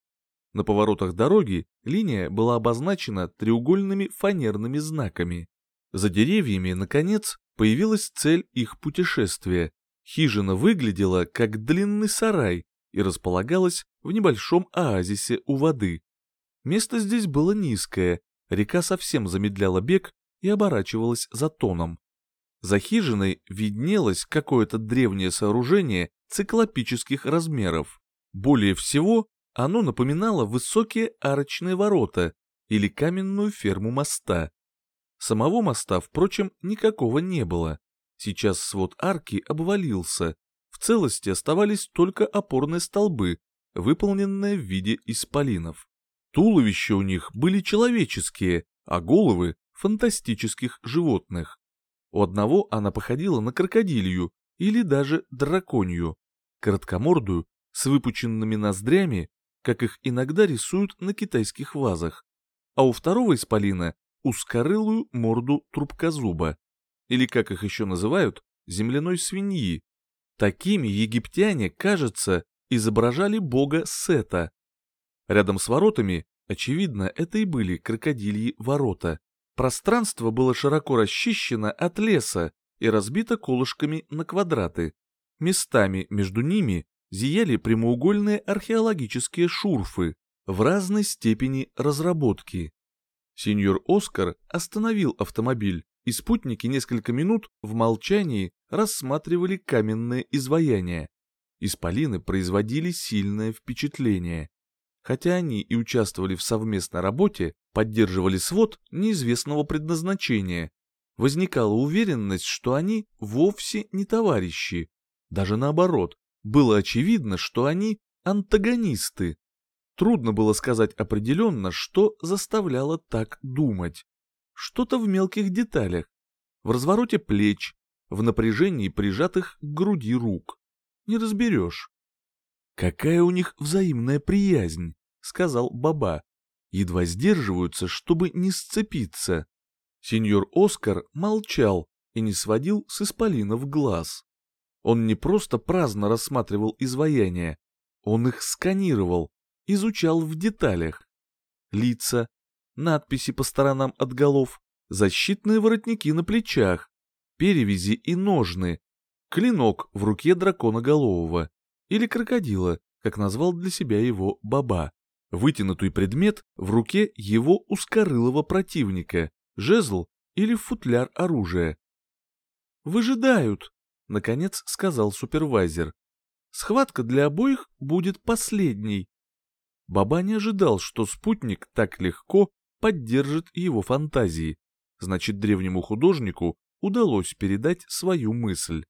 A: На поворотах дороги линия была обозначена треугольными фанерными знаками. За деревьями, наконец, появилась цель их путешествия. Хижина выглядела как длинный сарай и располагалась в небольшом оазисе у воды. Место здесь было низкое, река совсем замедляла бег и оборачивалась за тоном. За хижиной виднелось какое-то древнее сооружение циклопических размеров. Более всего оно напоминало высокие арочные ворота или каменную ферму моста. Самого моста, впрочем, никакого не было. Сейчас свод арки обвалился. В целости оставались только опорные столбы, выполненные в виде исполинов. Туловища у них были человеческие, а головы фантастических животных. У одного она походила на крокодилью или даже драконью, короткомордую, с выпученными ноздрями, как их иногда рисуют на китайских вазах, а у второго исполина узкорылую морду трубкозуба, или как их еще называют, земляной свиньи. Такими египтяне, кажется, изображали бога Сета. Рядом с воротами Очевидно, это и были крокодильи ворота. Пространство было широко расчищено от леса и разбито колышками на квадраты. Местами между ними зияли прямоугольные археологические шурфы в разной степени разработки. Сеньор Оскар остановил автомобиль, и спутники несколько минут в молчании рассматривали каменные изваяния. Исполины производили сильное впечатление. Хотя они и участвовали в совместной работе, поддерживали свод неизвестного предназначения, возникала уверенность, что они вовсе не товарищи. Даже наоборот, было очевидно, что они антагонисты. Трудно было сказать определенно, что заставляло так думать. Что-то в мелких деталях, в развороте плеч, в напряжении прижатых к груди рук. Не разберешь. «Какая у них взаимная приязнь», — сказал Баба. «Едва сдерживаются, чтобы не сцепиться». Сеньор Оскар молчал и не сводил с исполинов глаз. Он не просто праздно рассматривал изваяния, он их сканировал, изучал в деталях. Лица, надписи по сторонам от голов, защитные воротники на плечах, перевязи и ножны, клинок в руке дракона голового или крокодила, как назвал для себя его баба, вытянутый предмет в руке его ускорылого противника, жезл или футляр оружия. «Выжидают», — наконец сказал супервайзер. «Схватка для обоих будет последней». Баба не ожидал, что спутник так легко поддержит его фантазии. Значит, древнему художнику удалось передать свою мысль.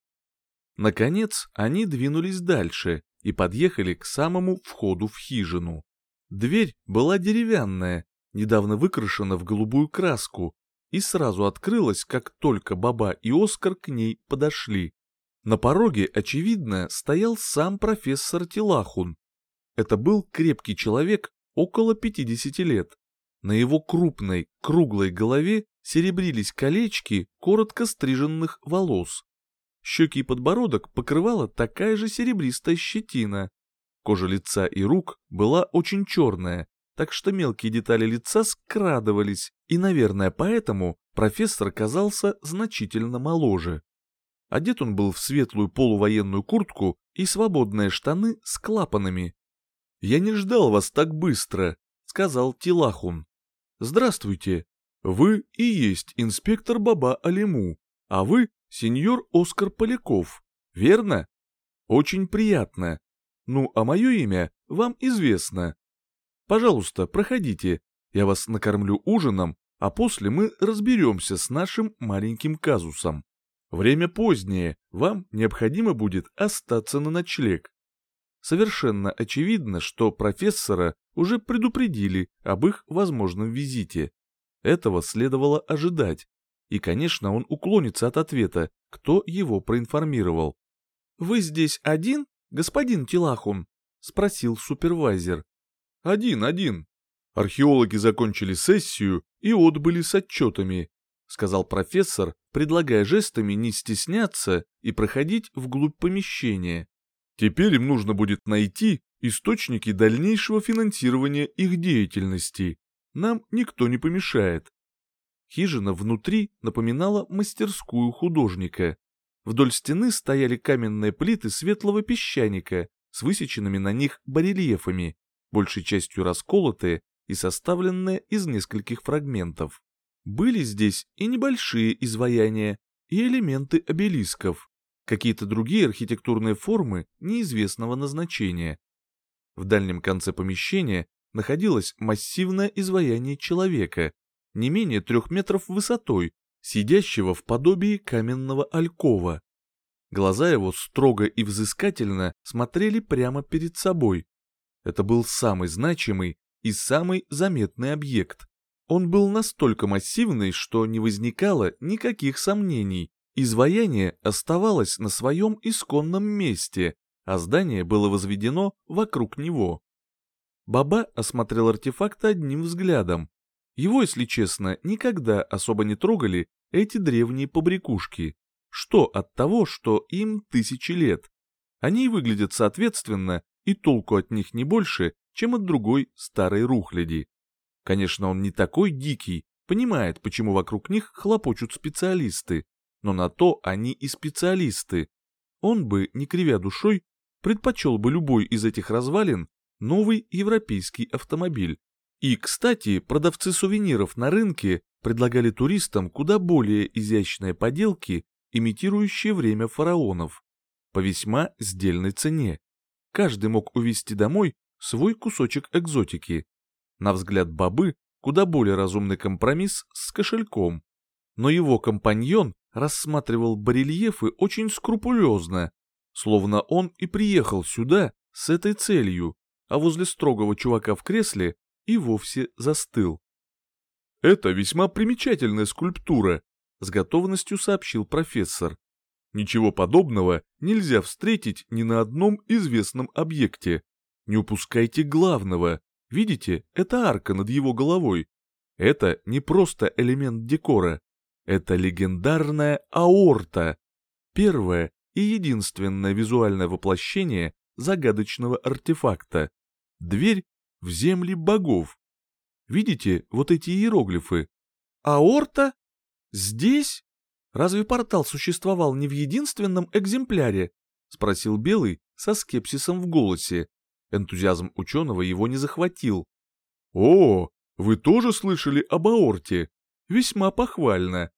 A: Наконец, они двинулись дальше и подъехали к самому входу в хижину. Дверь была деревянная, недавно выкрашена в голубую краску, и сразу открылась, как только Баба и Оскар к ней подошли. На пороге, очевидно, стоял сам профессор Тилахун. Это был крепкий человек около 50 лет. На его крупной, круглой голове серебрились колечки коротко стриженных волос. Щеки и подбородок покрывала такая же серебристая щетина. Кожа лица и рук была очень черная, так что мелкие детали лица скрадывались, и, наверное, поэтому профессор казался значительно моложе. Одет он был в светлую полувоенную куртку и свободные штаны с клапанами. «Я не ждал вас так быстро», — сказал Тилахун. «Здравствуйте. Вы и есть инспектор Баба Алиму, а вы сеньор Оскар Поляков, верно? Очень приятно. Ну, а мое имя вам известно. Пожалуйста, проходите, я вас накормлю ужином, а после мы разберемся с нашим маленьким казусом. Время позднее, вам необходимо будет остаться на ночлег. Совершенно очевидно, что профессора уже предупредили об их возможном визите. Этого следовало ожидать, и, конечно, он уклонится от ответа, кто его проинформировал. «Вы здесь один, господин Тилахун?» — спросил супервайзер. «Один, один. Археологи закончили сессию и отбыли с отчетами», — сказал профессор, предлагая жестами не стесняться и проходить вглубь помещения. «Теперь им нужно будет найти источники дальнейшего финансирования их деятельности. Нам никто не помешает. Хижина внутри напоминала мастерскую художника. Вдоль стены стояли каменные плиты светлого песчаника с высеченными на них барельефами, большей частью расколотые и составленные из нескольких фрагментов. Были здесь и небольшие изваяния, и элементы обелисков, какие-то другие архитектурные формы неизвестного назначения. В дальнем конце помещения находилось массивное изваяние человека, не менее трех метров высотой, сидящего в подобии каменного алькова. Глаза его строго и взыскательно смотрели прямо перед собой. Это был самый значимый и самый заметный объект. Он был настолько массивный, что не возникало никаких сомнений. Изваяние оставалось на своем исконном месте, а здание было возведено вокруг него. Баба осмотрел артефакт одним взглядом, его, если честно, никогда особо не трогали эти древние побрякушки. Что от того, что им тысячи лет? Они выглядят соответственно, и толку от них не больше, чем от другой старой рухляди. Конечно, он не такой дикий, понимает, почему вокруг них хлопочут специалисты, но на то они и специалисты. Он бы, не кривя душой, предпочел бы любой из этих развалин новый европейский автомобиль. И, кстати, продавцы сувениров на рынке предлагали туристам куда более изящные поделки, имитирующие время фараонов, по весьма сдельной цене. Каждый мог увезти домой свой кусочек экзотики. На взгляд бабы, куда более разумный компромисс с кошельком. Но его компаньон рассматривал барельефы очень скрупулезно, словно он и приехал сюда с этой целью, а возле строгого чувака в кресле и вовсе застыл. «Это весьма примечательная скульптура», — с готовностью сообщил профессор. «Ничего подобного нельзя встретить ни на одном известном объекте. Не упускайте главного. Видите, это арка над его головой. Это не просто элемент декора. Это легендарная аорта. Первое и единственное визуальное воплощение загадочного артефакта. Дверь в земли богов. Видите вот эти иероглифы? Аорта? Здесь? Разве портал существовал не в единственном экземпляре? Спросил Белый со скепсисом в голосе. Энтузиазм ученого его не захватил. О, вы тоже слышали об аорте? Весьма похвально.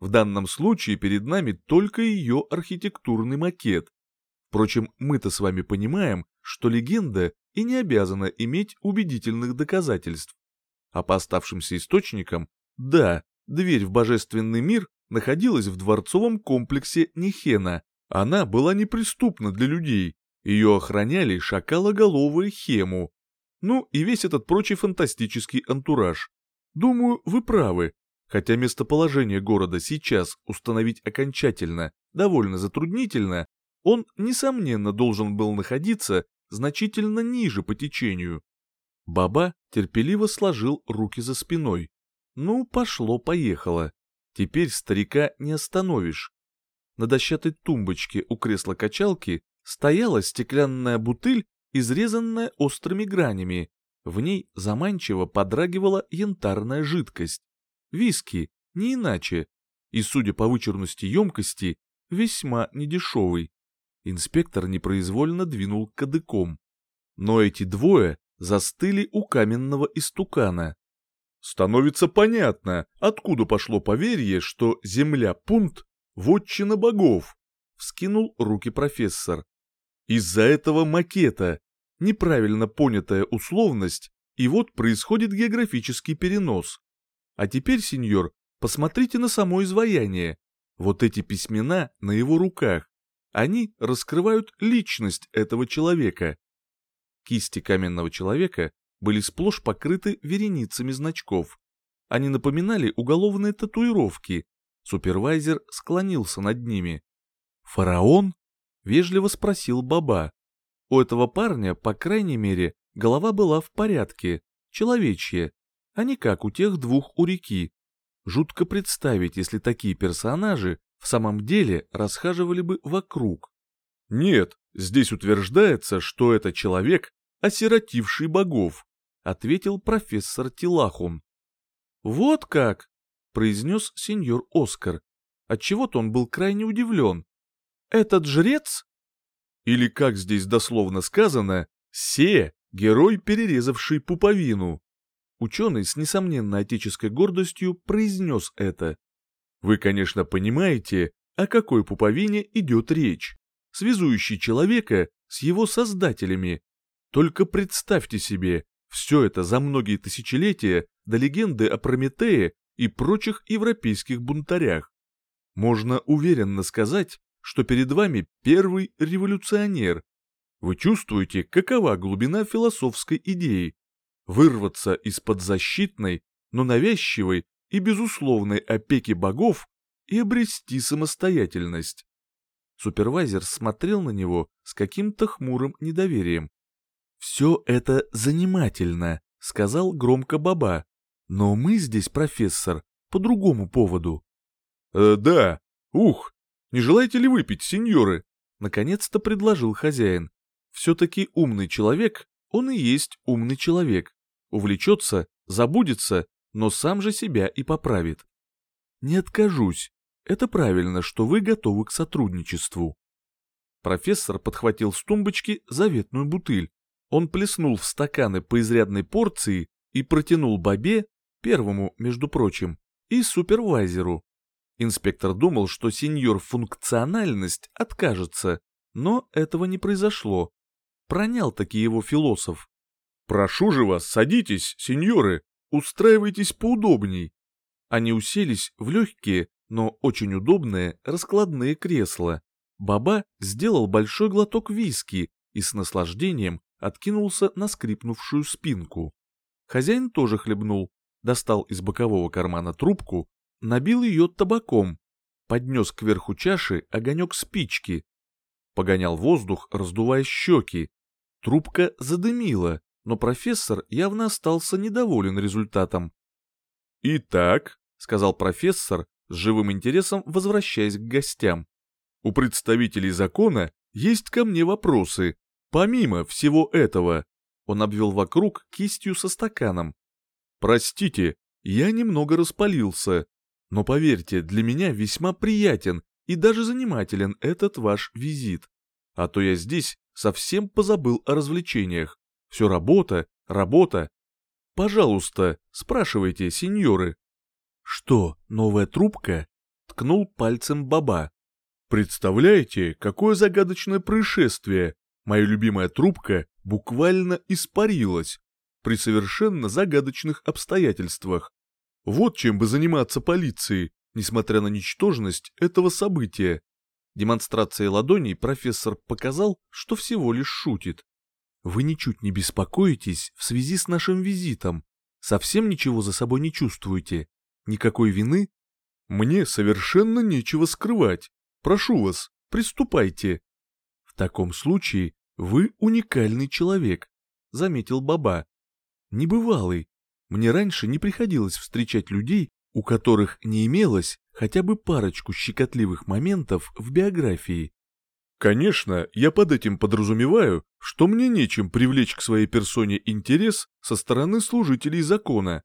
A: В данном случае перед нами только ее архитектурный макет. Впрочем, мы-то с вами понимаем, что легенда и не обязана иметь убедительных доказательств. А по оставшимся источникам, да, дверь в божественный мир находилась в дворцовом комплексе Нихена. Она была неприступна для людей, ее охраняли шакалоголовые Хему. Ну и весь этот прочий фантастический антураж. Думаю, вы правы, хотя местоположение города сейчас установить окончательно довольно затруднительно, он, несомненно, должен был находиться значительно ниже по течению. Баба терпеливо сложил руки за спиной. Ну, пошло-поехало. Теперь старика не остановишь. На дощатой тумбочке у кресла-качалки стояла стеклянная бутыль, изрезанная острыми гранями. В ней заманчиво подрагивала янтарная жидкость. Виски, не иначе. И, судя по вычурности емкости, весьма недешевый. Инспектор непроизвольно двинул кадыком. Но эти двое застыли у каменного истукана. Становится понятно, откуда пошло поверье, что земля Пунт — вотчина богов, — вскинул руки профессор. Из-за этого макета, неправильно понятая условность, и вот происходит географический перенос. А теперь, сеньор, посмотрите на само изваяние. Вот эти письмена на его руках. Они раскрывают личность этого человека. Кисти каменного человека были сплошь покрыты вереницами значков. Они напоминали уголовные татуировки. Супервайзер склонился над ними. «Фараон?» — вежливо спросил Баба. У этого парня, по крайней мере, голова была в порядке, человечья, а не как у тех двух у реки. Жутко представить, если такие персонажи в самом деле расхаживали бы вокруг. Нет, здесь утверждается, что это человек, осиротивший богов, ответил профессор Тилахун. Вот как, произнес сеньор Оскар. Отчего-то он был крайне удивлен. Этот жрец? Или, как здесь дословно сказано, «се» — герой, перерезавший пуповину. Ученый с несомненной отеческой гордостью произнес это. Вы, конечно, понимаете, о какой пуповине идет речь, связующей человека с его создателями. Только представьте себе, все это за многие тысячелетия до легенды о Прометее и прочих европейских бунтарях. Можно уверенно сказать, что перед вами первый революционер. Вы чувствуете, какова глубина философской идеи? Вырваться из-под защитной, но навязчивой и безусловной опеки богов и обрести самостоятельность. Супервайзер смотрел на него с каким-то хмурым недоверием. «Все это занимательно», — сказал громко Баба. «Но мы здесь, профессор, по другому поводу». «Э, «Да, ух, не желаете ли выпить, сеньоры?» Наконец-то предложил хозяин. Все-таки умный человек, он и есть умный человек. Увлечется Забудется, но сам же себя и поправит. Не откажусь. Это правильно, что вы готовы к сотрудничеству. Профессор подхватил с тумбочки заветную бутыль. Он плеснул в стаканы по изрядной порции и протянул Бабе, первому, между прочим, и супервайзеру. Инспектор думал, что сеньор функциональность откажется, но этого не произошло. Пронял таки его философ. «Прошу же вас, садитесь, сеньоры, устраивайтесь поудобней». Они уселись в легкие, но очень удобные раскладные кресла. Баба сделал большой глоток виски и с наслаждением откинулся на скрипнувшую спинку. Хозяин тоже хлебнул, достал из бокового кармана трубку, набил ее табаком, поднес кверху чаши огонек спички, погонял воздух, раздувая щеки. Трубка задымила, но профессор явно остался недоволен результатом. «Итак», — сказал профессор, с живым интересом возвращаясь к гостям, «у представителей закона есть ко мне вопросы, помимо всего этого». Он обвел вокруг кистью со стаканом. «Простите, я немного распалился, но поверьте, для меня весьма приятен и даже занимателен этот ваш визит. А то я здесь совсем позабыл о развлечениях. Все работа, работа. Пожалуйста, спрашивайте, сеньоры. Что, новая трубка? Ткнул пальцем баба. Представляете, какое загадочное происшествие. Моя любимая трубка буквально испарилась при совершенно загадочных обстоятельствах. Вот чем бы заниматься полиции, несмотря на ничтожность этого события. Демонстрацией ладоней профессор показал, что всего лишь шутит. Вы ничуть не беспокоитесь в связи с нашим визитом. Совсем ничего за собой не чувствуете? Никакой вины? Мне совершенно нечего скрывать. Прошу вас, приступайте. В таком случае вы уникальный человек, заметил Баба небывалый. Мне раньше не приходилось встречать людей, у которых не имелось хотя бы парочку щекотливых моментов в биографии. Конечно, я под этим подразумеваю, что мне нечем привлечь к своей персоне интерес со стороны служителей закона.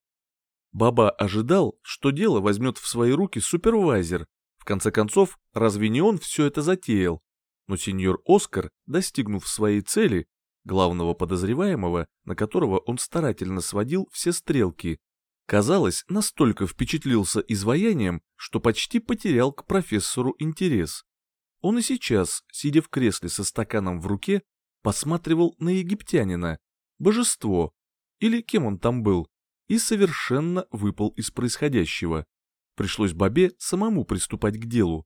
A: Баба ожидал, что дело возьмет в свои руки супервайзер. В конце концов, разве не он все это затеял? Но сеньор Оскар, достигнув своей цели, главного подозреваемого, на которого он старательно сводил все стрелки. Казалось, настолько впечатлился изваянием, что почти потерял к профессору интерес. Он и сейчас, сидя в кресле со стаканом в руке, посматривал на египтянина, божество, или кем он там был, и совершенно выпал из происходящего. Пришлось Бабе самому приступать к делу.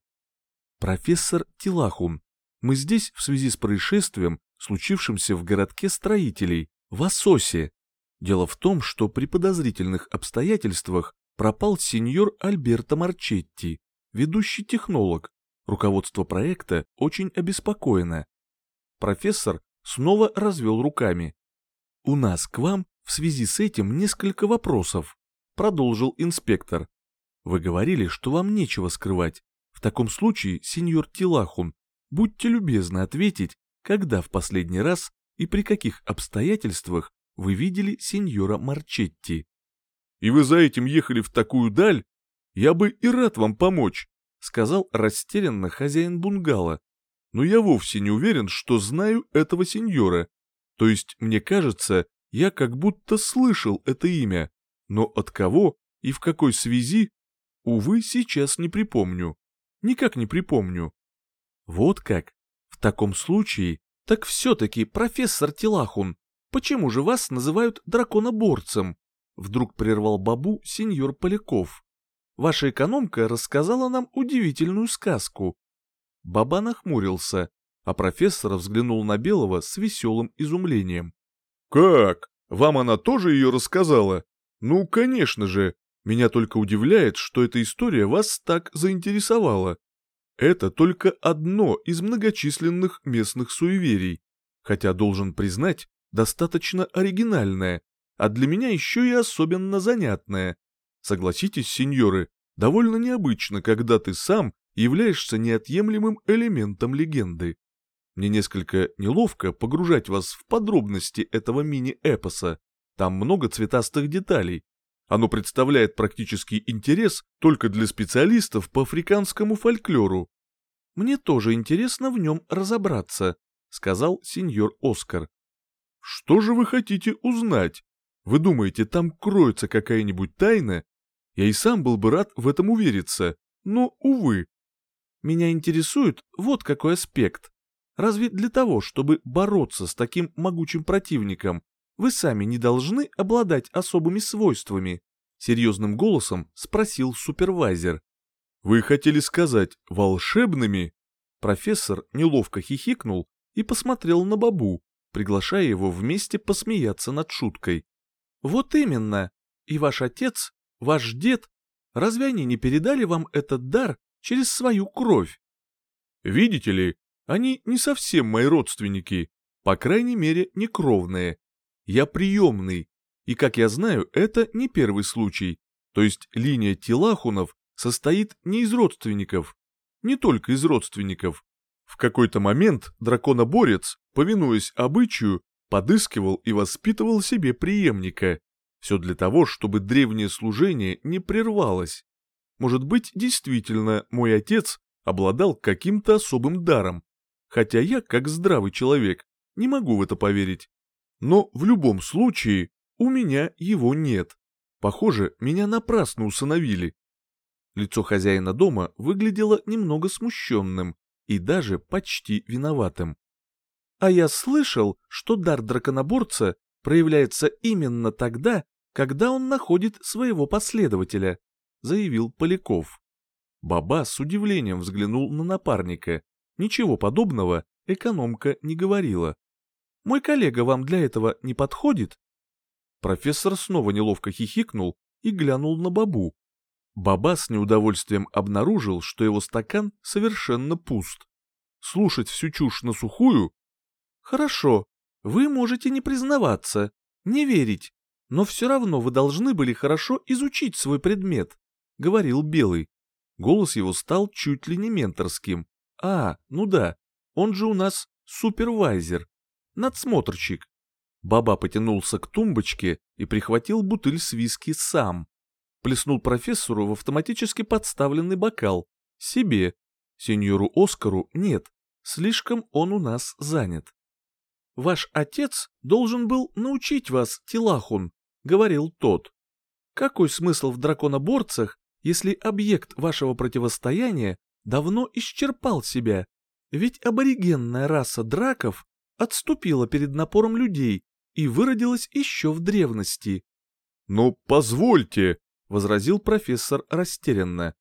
A: «Профессор Тилахун, мы здесь в связи с происшествием, случившимся в городке строителей, в Асосе. Дело в том, что при подозрительных обстоятельствах пропал сеньор Альберто Марчетти, ведущий технолог. Руководство проекта очень обеспокоено. Профессор снова развел руками. «У нас к вам в связи с этим несколько вопросов», продолжил инспектор. «Вы говорили, что вам нечего скрывать. В таком случае, сеньор Тилахун, будьте любезны ответить, когда в последний раз и при каких обстоятельствах вы видели сеньора Марчетти? И вы за этим ехали в такую даль? Я бы и рад вам помочь, сказал растерянно хозяин бунгало. Но я вовсе не уверен, что знаю этого сеньора. То есть, мне кажется, я как будто слышал это имя, но от кого и в какой связи, увы, сейчас не припомню. Никак не припомню. Вот как. В таком случае, так все-таки, профессор Тилахун, почему же вас называют драконоборцем? Вдруг прервал бабу сеньор Поляков. Ваша экономка рассказала нам удивительную сказку. Баба нахмурился, а профессор взглянул на Белого с веселым изумлением. «Как? Вам она тоже ее рассказала? Ну, конечно же. Меня только удивляет, что эта история вас так заинтересовала. Это только одно из многочисленных местных суеверий, хотя, должен признать, достаточно оригинальное, а для меня еще и особенно занятное. Согласитесь, сеньоры, довольно необычно, когда ты сам являешься неотъемлемым элементом легенды. Мне несколько неловко погружать вас в подробности этого мини-эпоса, Там много цветастых деталей. Оно представляет практический интерес только для специалистов по африканскому фольклору.
B: Мне тоже интересно в нем разобраться, сказал сеньор Оскар.
A: Что же вы хотите узнать? Вы думаете, там кроется какая-нибудь тайна? Я и сам был бы рад в этом увериться, но, увы.
B: Меня интересует вот какой аспект. Разве для того, чтобы бороться с таким могучим противником, вы сами не должны обладать особыми свойствами? Серьезным голосом спросил супервайзер.
A: Вы хотели сказать волшебными?
B: Профессор неловко хихикнул и посмотрел на Бабу, приглашая его вместе посмеяться над шуткой. Вот именно. И ваш отец, ваш дед, разве они не передали вам этот дар через свою кровь?
A: Видите ли, они не совсем мои родственники, по крайней мере, не кровные. Я приемный, и, как я знаю, это не первый случай. То есть линия Тилахунов состоит не из родственников, не только из родственников. В какой-то момент драконоборец, повинуясь обычаю, подыскивал и воспитывал себе преемника. Все для того, чтобы древнее служение не прервалось. Может быть, действительно, мой отец обладал каким-то особым даром, хотя я, как здравый человек, не могу в это поверить. Но в любом случае у меня его нет. Похоже, меня напрасно усыновили. Лицо хозяина дома выглядело немного смущенным и даже почти виноватым.
B: А я слышал, что дар драконоборца проявляется именно тогда, когда он находит своего последователя, заявил Поляков. Баба с удивлением взглянул на напарника. Ничего подобного экономка не говорила. «Мой коллега вам для этого не подходит?» Профессор снова неловко хихикнул и глянул на Бабу, Баба с неудовольствием обнаружил, что его стакан совершенно пуст. Слушать всю чушь на сухую? Хорошо, вы можете не признаваться, не верить, но все равно вы должны были хорошо изучить свой предмет, говорил Белый. Голос его стал чуть ли не менторским. А, ну да, он же у нас супервайзер, надсмотрщик. Баба потянулся к тумбочке и прихватил бутыль с виски сам плеснул профессору в автоматически подставленный бокал. Себе. Сеньору Оскару нет, слишком он у нас занят. «Ваш отец должен был научить вас, Тилахун», — говорил тот. «Какой смысл в драконоборцах, если объект вашего противостояния давно исчерпал себя? Ведь аборигенная раса драков отступила перед напором людей и выродилась еще в древности».
A: «Но позвольте», возразил профессор растерянно.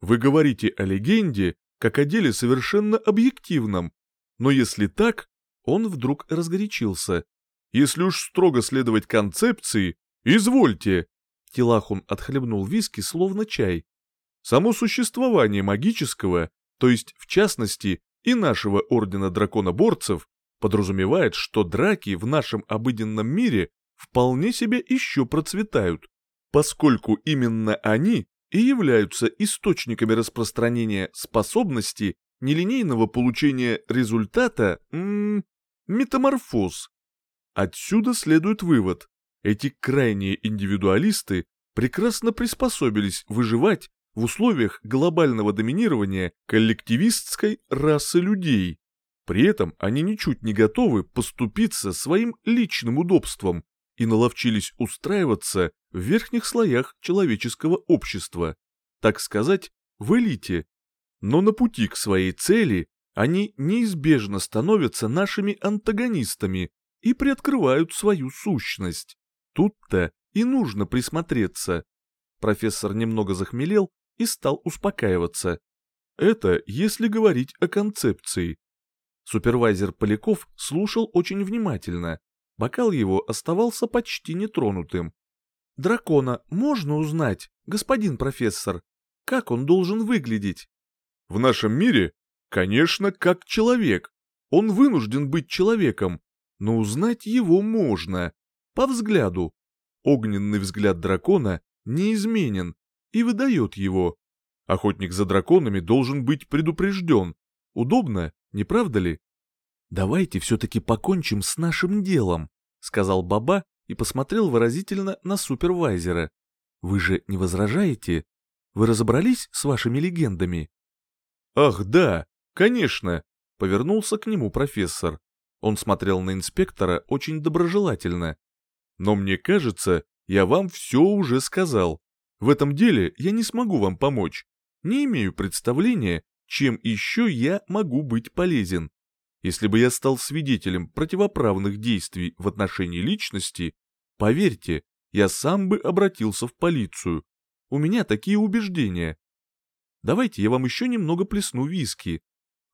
A: Вы говорите о легенде, как о деле совершенно объективном. Но если так, он вдруг разгорячился. Если уж строго следовать концепции, извольте. Тилахун отхлебнул виски словно чай. Само существование магического, то есть в частности и нашего ордена драконоборцев, подразумевает, что драки в нашем обыденном мире вполне себе еще процветают поскольку именно они и являются источниками распространения способности нелинейного получения результата м -м, метаморфоз. Отсюда следует вывод. Эти крайние индивидуалисты прекрасно приспособились выживать в условиях глобального доминирования коллективистской расы людей. При этом они ничуть не готовы поступиться своим личным удобством и наловчились устраиваться в верхних слоях человеческого общества, так сказать, в элите. Но на пути к своей цели они неизбежно становятся нашими антагонистами и приоткрывают свою сущность. Тут-то и нужно присмотреться. Профессор немного захмелел и стал успокаиваться. Это если говорить о концепции. Супервайзер Поляков слушал очень внимательно. Бокал его оставался почти нетронутым. Дракона можно узнать, господин профессор? Как он должен выглядеть? В нашем мире, конечно, как человек. Он вынужден быть человеком, но узнать его можно. По взгляду. Огненный взгляд дракона неизменен и выдает его. Охотник за драконами должен быть предупрежден. Удобно, не правда ли?
B: «Давайте все-таки покончим с нашим делом», — сказал Баба и посмотрел выразительно на супервайзера. «Вы же не возражаете? Вы разобрались с вашими легендами?»
A: «Ах, да, конечно!» — повернулся к нему профессор. Он смотрел на инспектора очень доброжелательно. «Но мне кажется, я вам все уже сказал. В этом деле я не смогу вам помочь. Не имею представления, чем еще я могу быть полезен. Если бы я стал свидетелем противоправных действий в отношении личности, поверьте, я сам бы обратился в полицию. У меня такие убеждения. Давайте я вам еще немного плесну виски.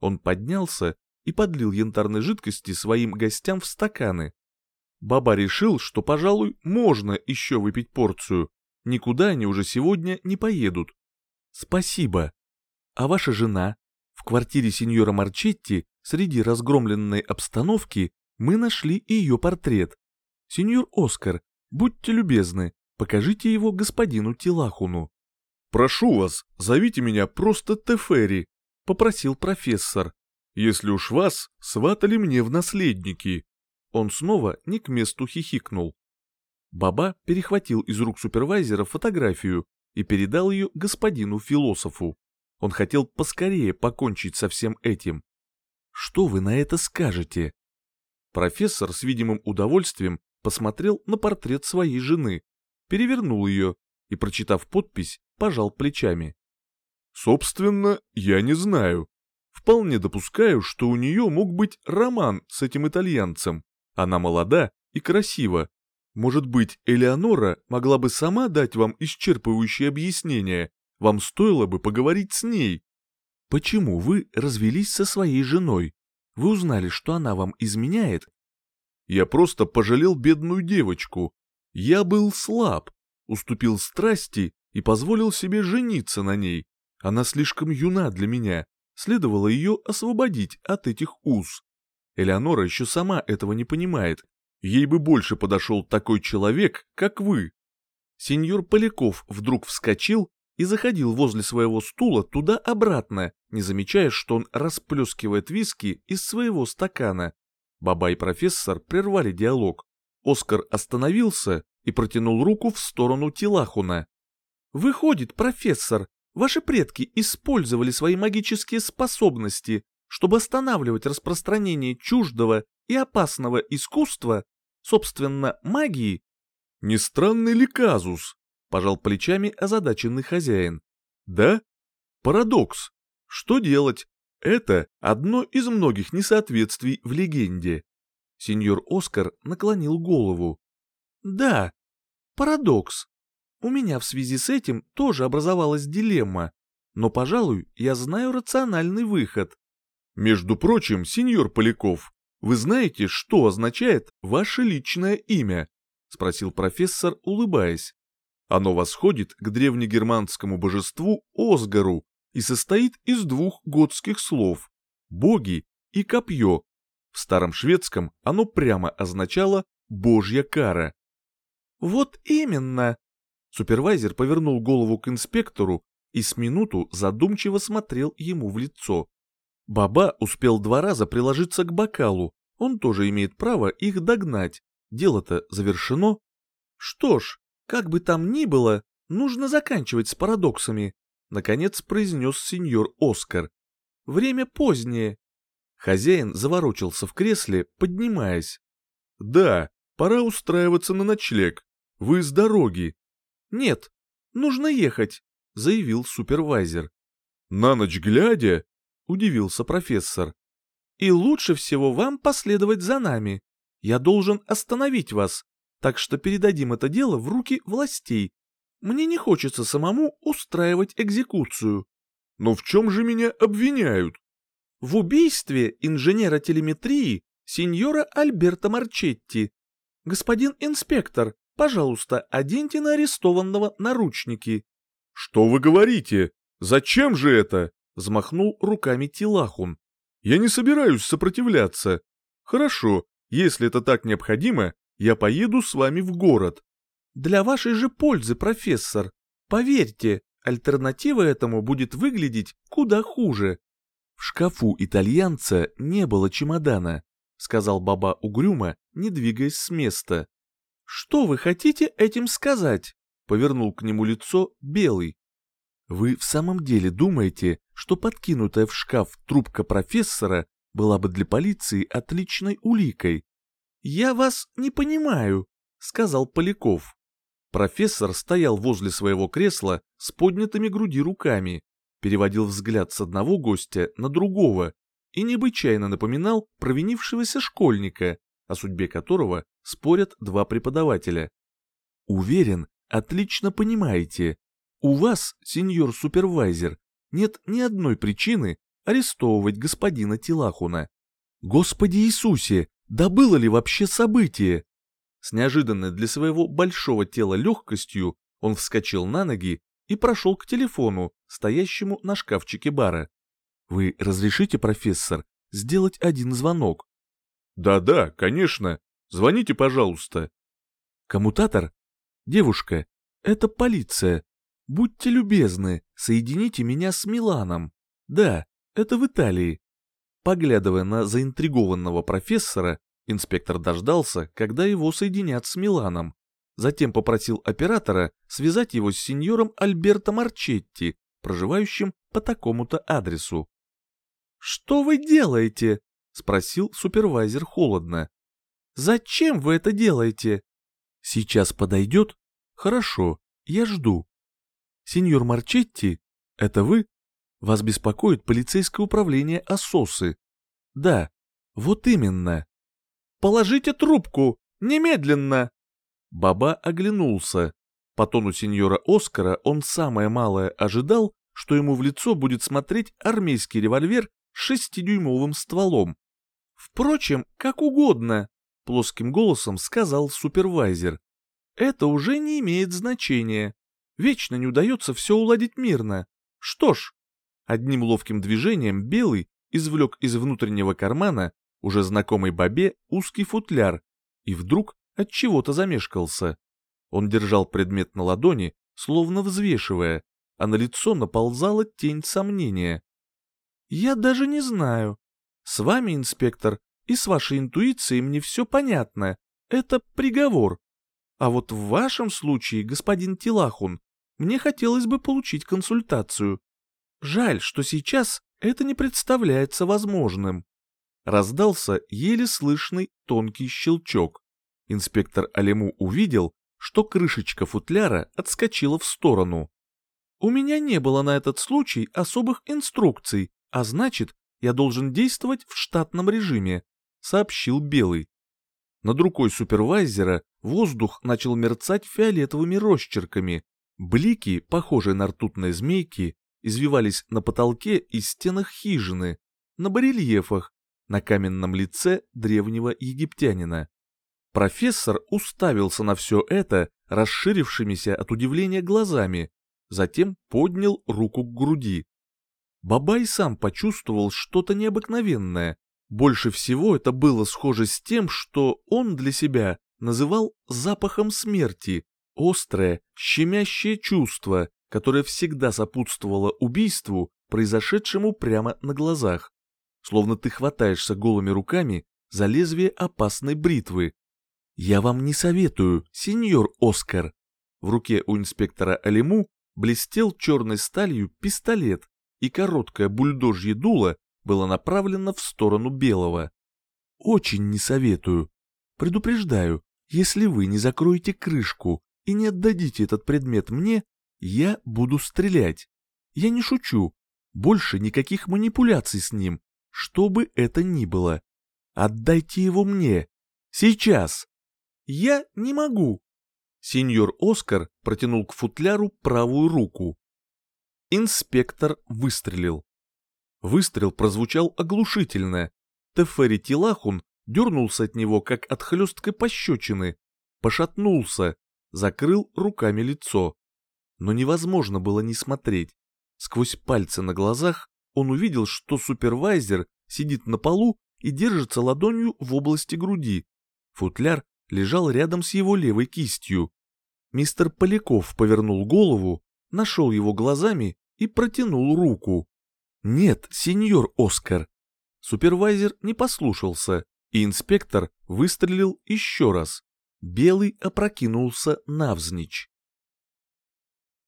A: Он поднялся и подлил янтарной жидкости своим гостям в стаканы. Баба решил, что, пожалуй, можно еще выпить порцию. Никуда они уже сегодня не поедут. Спасибо. А ваша жена? В квартире сеньора Марчетти среди разгромленной обстановки мы нашли ее портрет. Сеньор Оскар, будьте любезны, покажите его господину Тилахуну. «Прошу вас, зовите меня просто Тефери», — попросил профессор. «Если уж вас сватали мне в наследники». Он снова не к месту хихикнул.
B: Баба перехватил из рук супервайзера фотографию и передал ее господину-философу. Он хотел поскорее покончить со всем этим. Что вы на это скажете? Профессор с видимым удовольствием посмотрел на портрет своей жены, перевернул ее и, прочитав подпись, пожал плечами.
A: Собственно, я не знаю. Вполне допускаю, что у нее мог быть роман с этим итальянцем. Она молода и красива. Может быть, Элеонора могла бы сама дать вам исчерпывающее объяснение. Вам стоило бы поговорить с ней.
B: Почему вы развелись со своей женой? Вы узнали, что она вам изменяет?
A: Я просто пожалел бедную девочку. Я был слаб, уступил страсти и позволил себе жениться на ней. Она слишком юна для меня, следовало ее освободить от этих уз. Элеонора еще сама этого не понимает. Ей бы больше подошел такой человек, как вы.
B: Сеньор Поляков вдруг вскочил и заходил возле своего стула туда-обратно, не замечая, что он расплескивает виски из своего стакана. Баба и профессор прервали диалог. Оскар остановился и протянул руку в сторону Тилахуна. «Выходит, профессор, ваши предки использовали свои магические способности, чтобы останавливать распространение чуждого и опасного искусства, собственно, магии?»
A: «Не странный ли казус?» Пожал плечами озадаченный хозяин. Да? Парадокс. Что делать? Это одно из многих несоответствий в легенде.
B: Сеньор Оскар наклонил голову. Да, парадокс. У меня в связи с этим тоже образовалась дилемма, но, пожалуй, я знаю рациональный выход.
A: Между прочим, сеньор Поляков, вы знаете, что означает ваше личное имя? Спросил профессор, улыбаясь. Оно восходит к древнегерманскому божеству Осгару и состоит из двух готских слов «боги» и «копье». В старом шведском оно прямо означало «божья кара».
B: «Вот именно!» Супервайзер повернул голову к инспектору и с минуту задумчиво смотрел ему в лицо. Баба успел два раза приложиться к бокалу, он тоже имеет право их догнать. Дело-то завершено. Что ж, как бы там ни было, нужно заканчивать с парадоксами, наконец произнес сеньор Оскар. Время позднее. Хозяин заворочился в кресле, поднимаясь.
A: Да, пора устраиваться на ночлег. Вы с дороги.
B: Нет, нужно ехать, заявил супервайзер.
A: На ночь глядя, удивился профессор.
B: И лучше всего вам последовать за нами. Я должен остановить вас, так что передадим это дело в руки властей. Мне не хочется самому устраивать экзекуцию.
A: Но в чем же меня обвиняют?
B: В убийстве инженера телеметрии сеньора Альберта Марчетти. Господин инспектор, пожалуйста, оденьте на арестованного наручники.
A: Что вы говорите? Зачем же это? Взмахнул руками Тилахун. Я не собираюсь сопротивляться. Хорошо, если это так необходимо, я поеду с вами в город.
B: Для вашей же пользы, профессор. Поверьте, альтернатива этому будет выглядеть куда хуже. В шкафу итальянца не было чемодана, сказал баба угрюмо, не двигаясь с места. «Что вы хотите этим сказать?» — повернул к нему лицо Белый. «Вы в самом деле думаете, что подкинутая в шкаф трубка профессора была бы для полиции отличной уликой?» «Я вас не понимаю», — сказал Поляков. Профессор стоял возле своего кресла с поднятыми груди руками, переводил взгляд с одного гостя на другого и необычайно напоминал провинившегося школьника, о судьбе которого спорят два преподавателя. Уверен, отлично понимаете, у вас, сеньор супервайзер, нет ни одной причины арестовывать господина Тилахуна. Господи Иисусе, да было ли вообще событие? С неожиданной для своего большого тела легкостью он вскочил на ноги и прошел к телефону, стоящему на шкафчике бара. «Вы разрешите, профессор, сделать один звонок?»
A: «Да-да, конечно. Звоните, пожалуйста».
B: «Коммутатор? Девушка, это полиция. Будьте любезны, соедините меня с Миланом. Да, это в Италии». Поглядывая на заинтригованного профессора, инспектор дождался, когда его соединят с Миланом. Затем попросил оператора связать его с сеньором Альберто Марчетти, проживающим по такому-то адресу. «Что вы делаете?» — спросил супервайзер холодно. «Зачем вы это делаете?» «Сейчас подойдет?» «Хорошо, я жду». «Сеньор Марчетти, это вы?» «Вас беспокоит полицейское управление Ососы?» «Да, вот именно». «Положите трубку! Немедленно!» Баба оглянулся. По тону сеньора Оскара он самое малое ожидал, что ему в лицо будет смотреть армейский револьвер с шестидюймовым стволом. «Впрочем, как угодно», — плоским голосом сказал супервайзер. «Это уже не имеет значения. Вечно не удается все уладить мирно. Что ж...» Одним ловким движением Белый извлек из внутреннего кармана уже знакомый Бабе узкий футляр и вдруг от чего-то замешкался. Он держал предмет на ладони, словно взвешивая, а на лицо наползала тень сомнения. «Я даже не знаю. С вами, инспектор, и с вашей интуицией мне все понятно. Это приговор. А вот в вашем случае, господин Тилахун, мне хотелось бы получить консультацию. Жаль, что сейчас это не представляется возможным». Раздался еле слышный тонкий щелчок. Инспектор Алему увидел, что крышечка футляра отскочила в сторону. «У меня не было на этот случай особых инструкций, а значит, я должен действовать в штатном режиме», — сообщил Белый. Над рукой супервайзера воздух начал мерцать фиолетовыми росчерками. Блики, похожие на ртутные змейки, извивались на потолке и стенах хижины, на барельефах, на каменном лице древнего египтянина. Профессор уставился на все это расширившимися от удивления глазами, затем поднял руку к груди. Бабай сам почувствовал что-то необыкновенное. Больше всего это было схоже с тем, что он для себя называл запахом смерти, острое, щемящее чувство, которое всегда сопутствовало убийству, произошедшему прямо на глазах. Словно ты хватаешься голыми руками за лезвие опасной бритвы, «Я вам не советую, сеньор Оскар». В руке у инспектора Алиму блестел черной сталью пистолет, и короткое бульдожье дуло было направлено в сторону белого. «Очень не советую. Предупреждаю, если вы не закроете крышку и не отдадите этот предмет мне, я буду стрелять. Я не шучу. Больше никаких манипуляций с ним, что бы это ни было. Отдайте его мне. Сейчас!» Я не могу. Сеньор Оскар протянул к футляру правую руку. Инспектор выстрелил. Выстрел прозвучал оглушительно. Тефери Тилахун дернулся от него, как от хлесткой пощечины, пошатнулся, закрыл руками лицо. Но невозможно было не смотреть. Сквозь пальцы на глазах он увидел, что супервайзер сидит на полу и держится ладонью в области груди. Футляр лежал рядом с его левой кистью. Мистер Поляков повернул голову, нашел его глазами и протянул руку. «Нет, сеньор Оскар». Супервайзер не послушался, и инспектор выстрелил еще раз. Белый опрокинулся навзничь.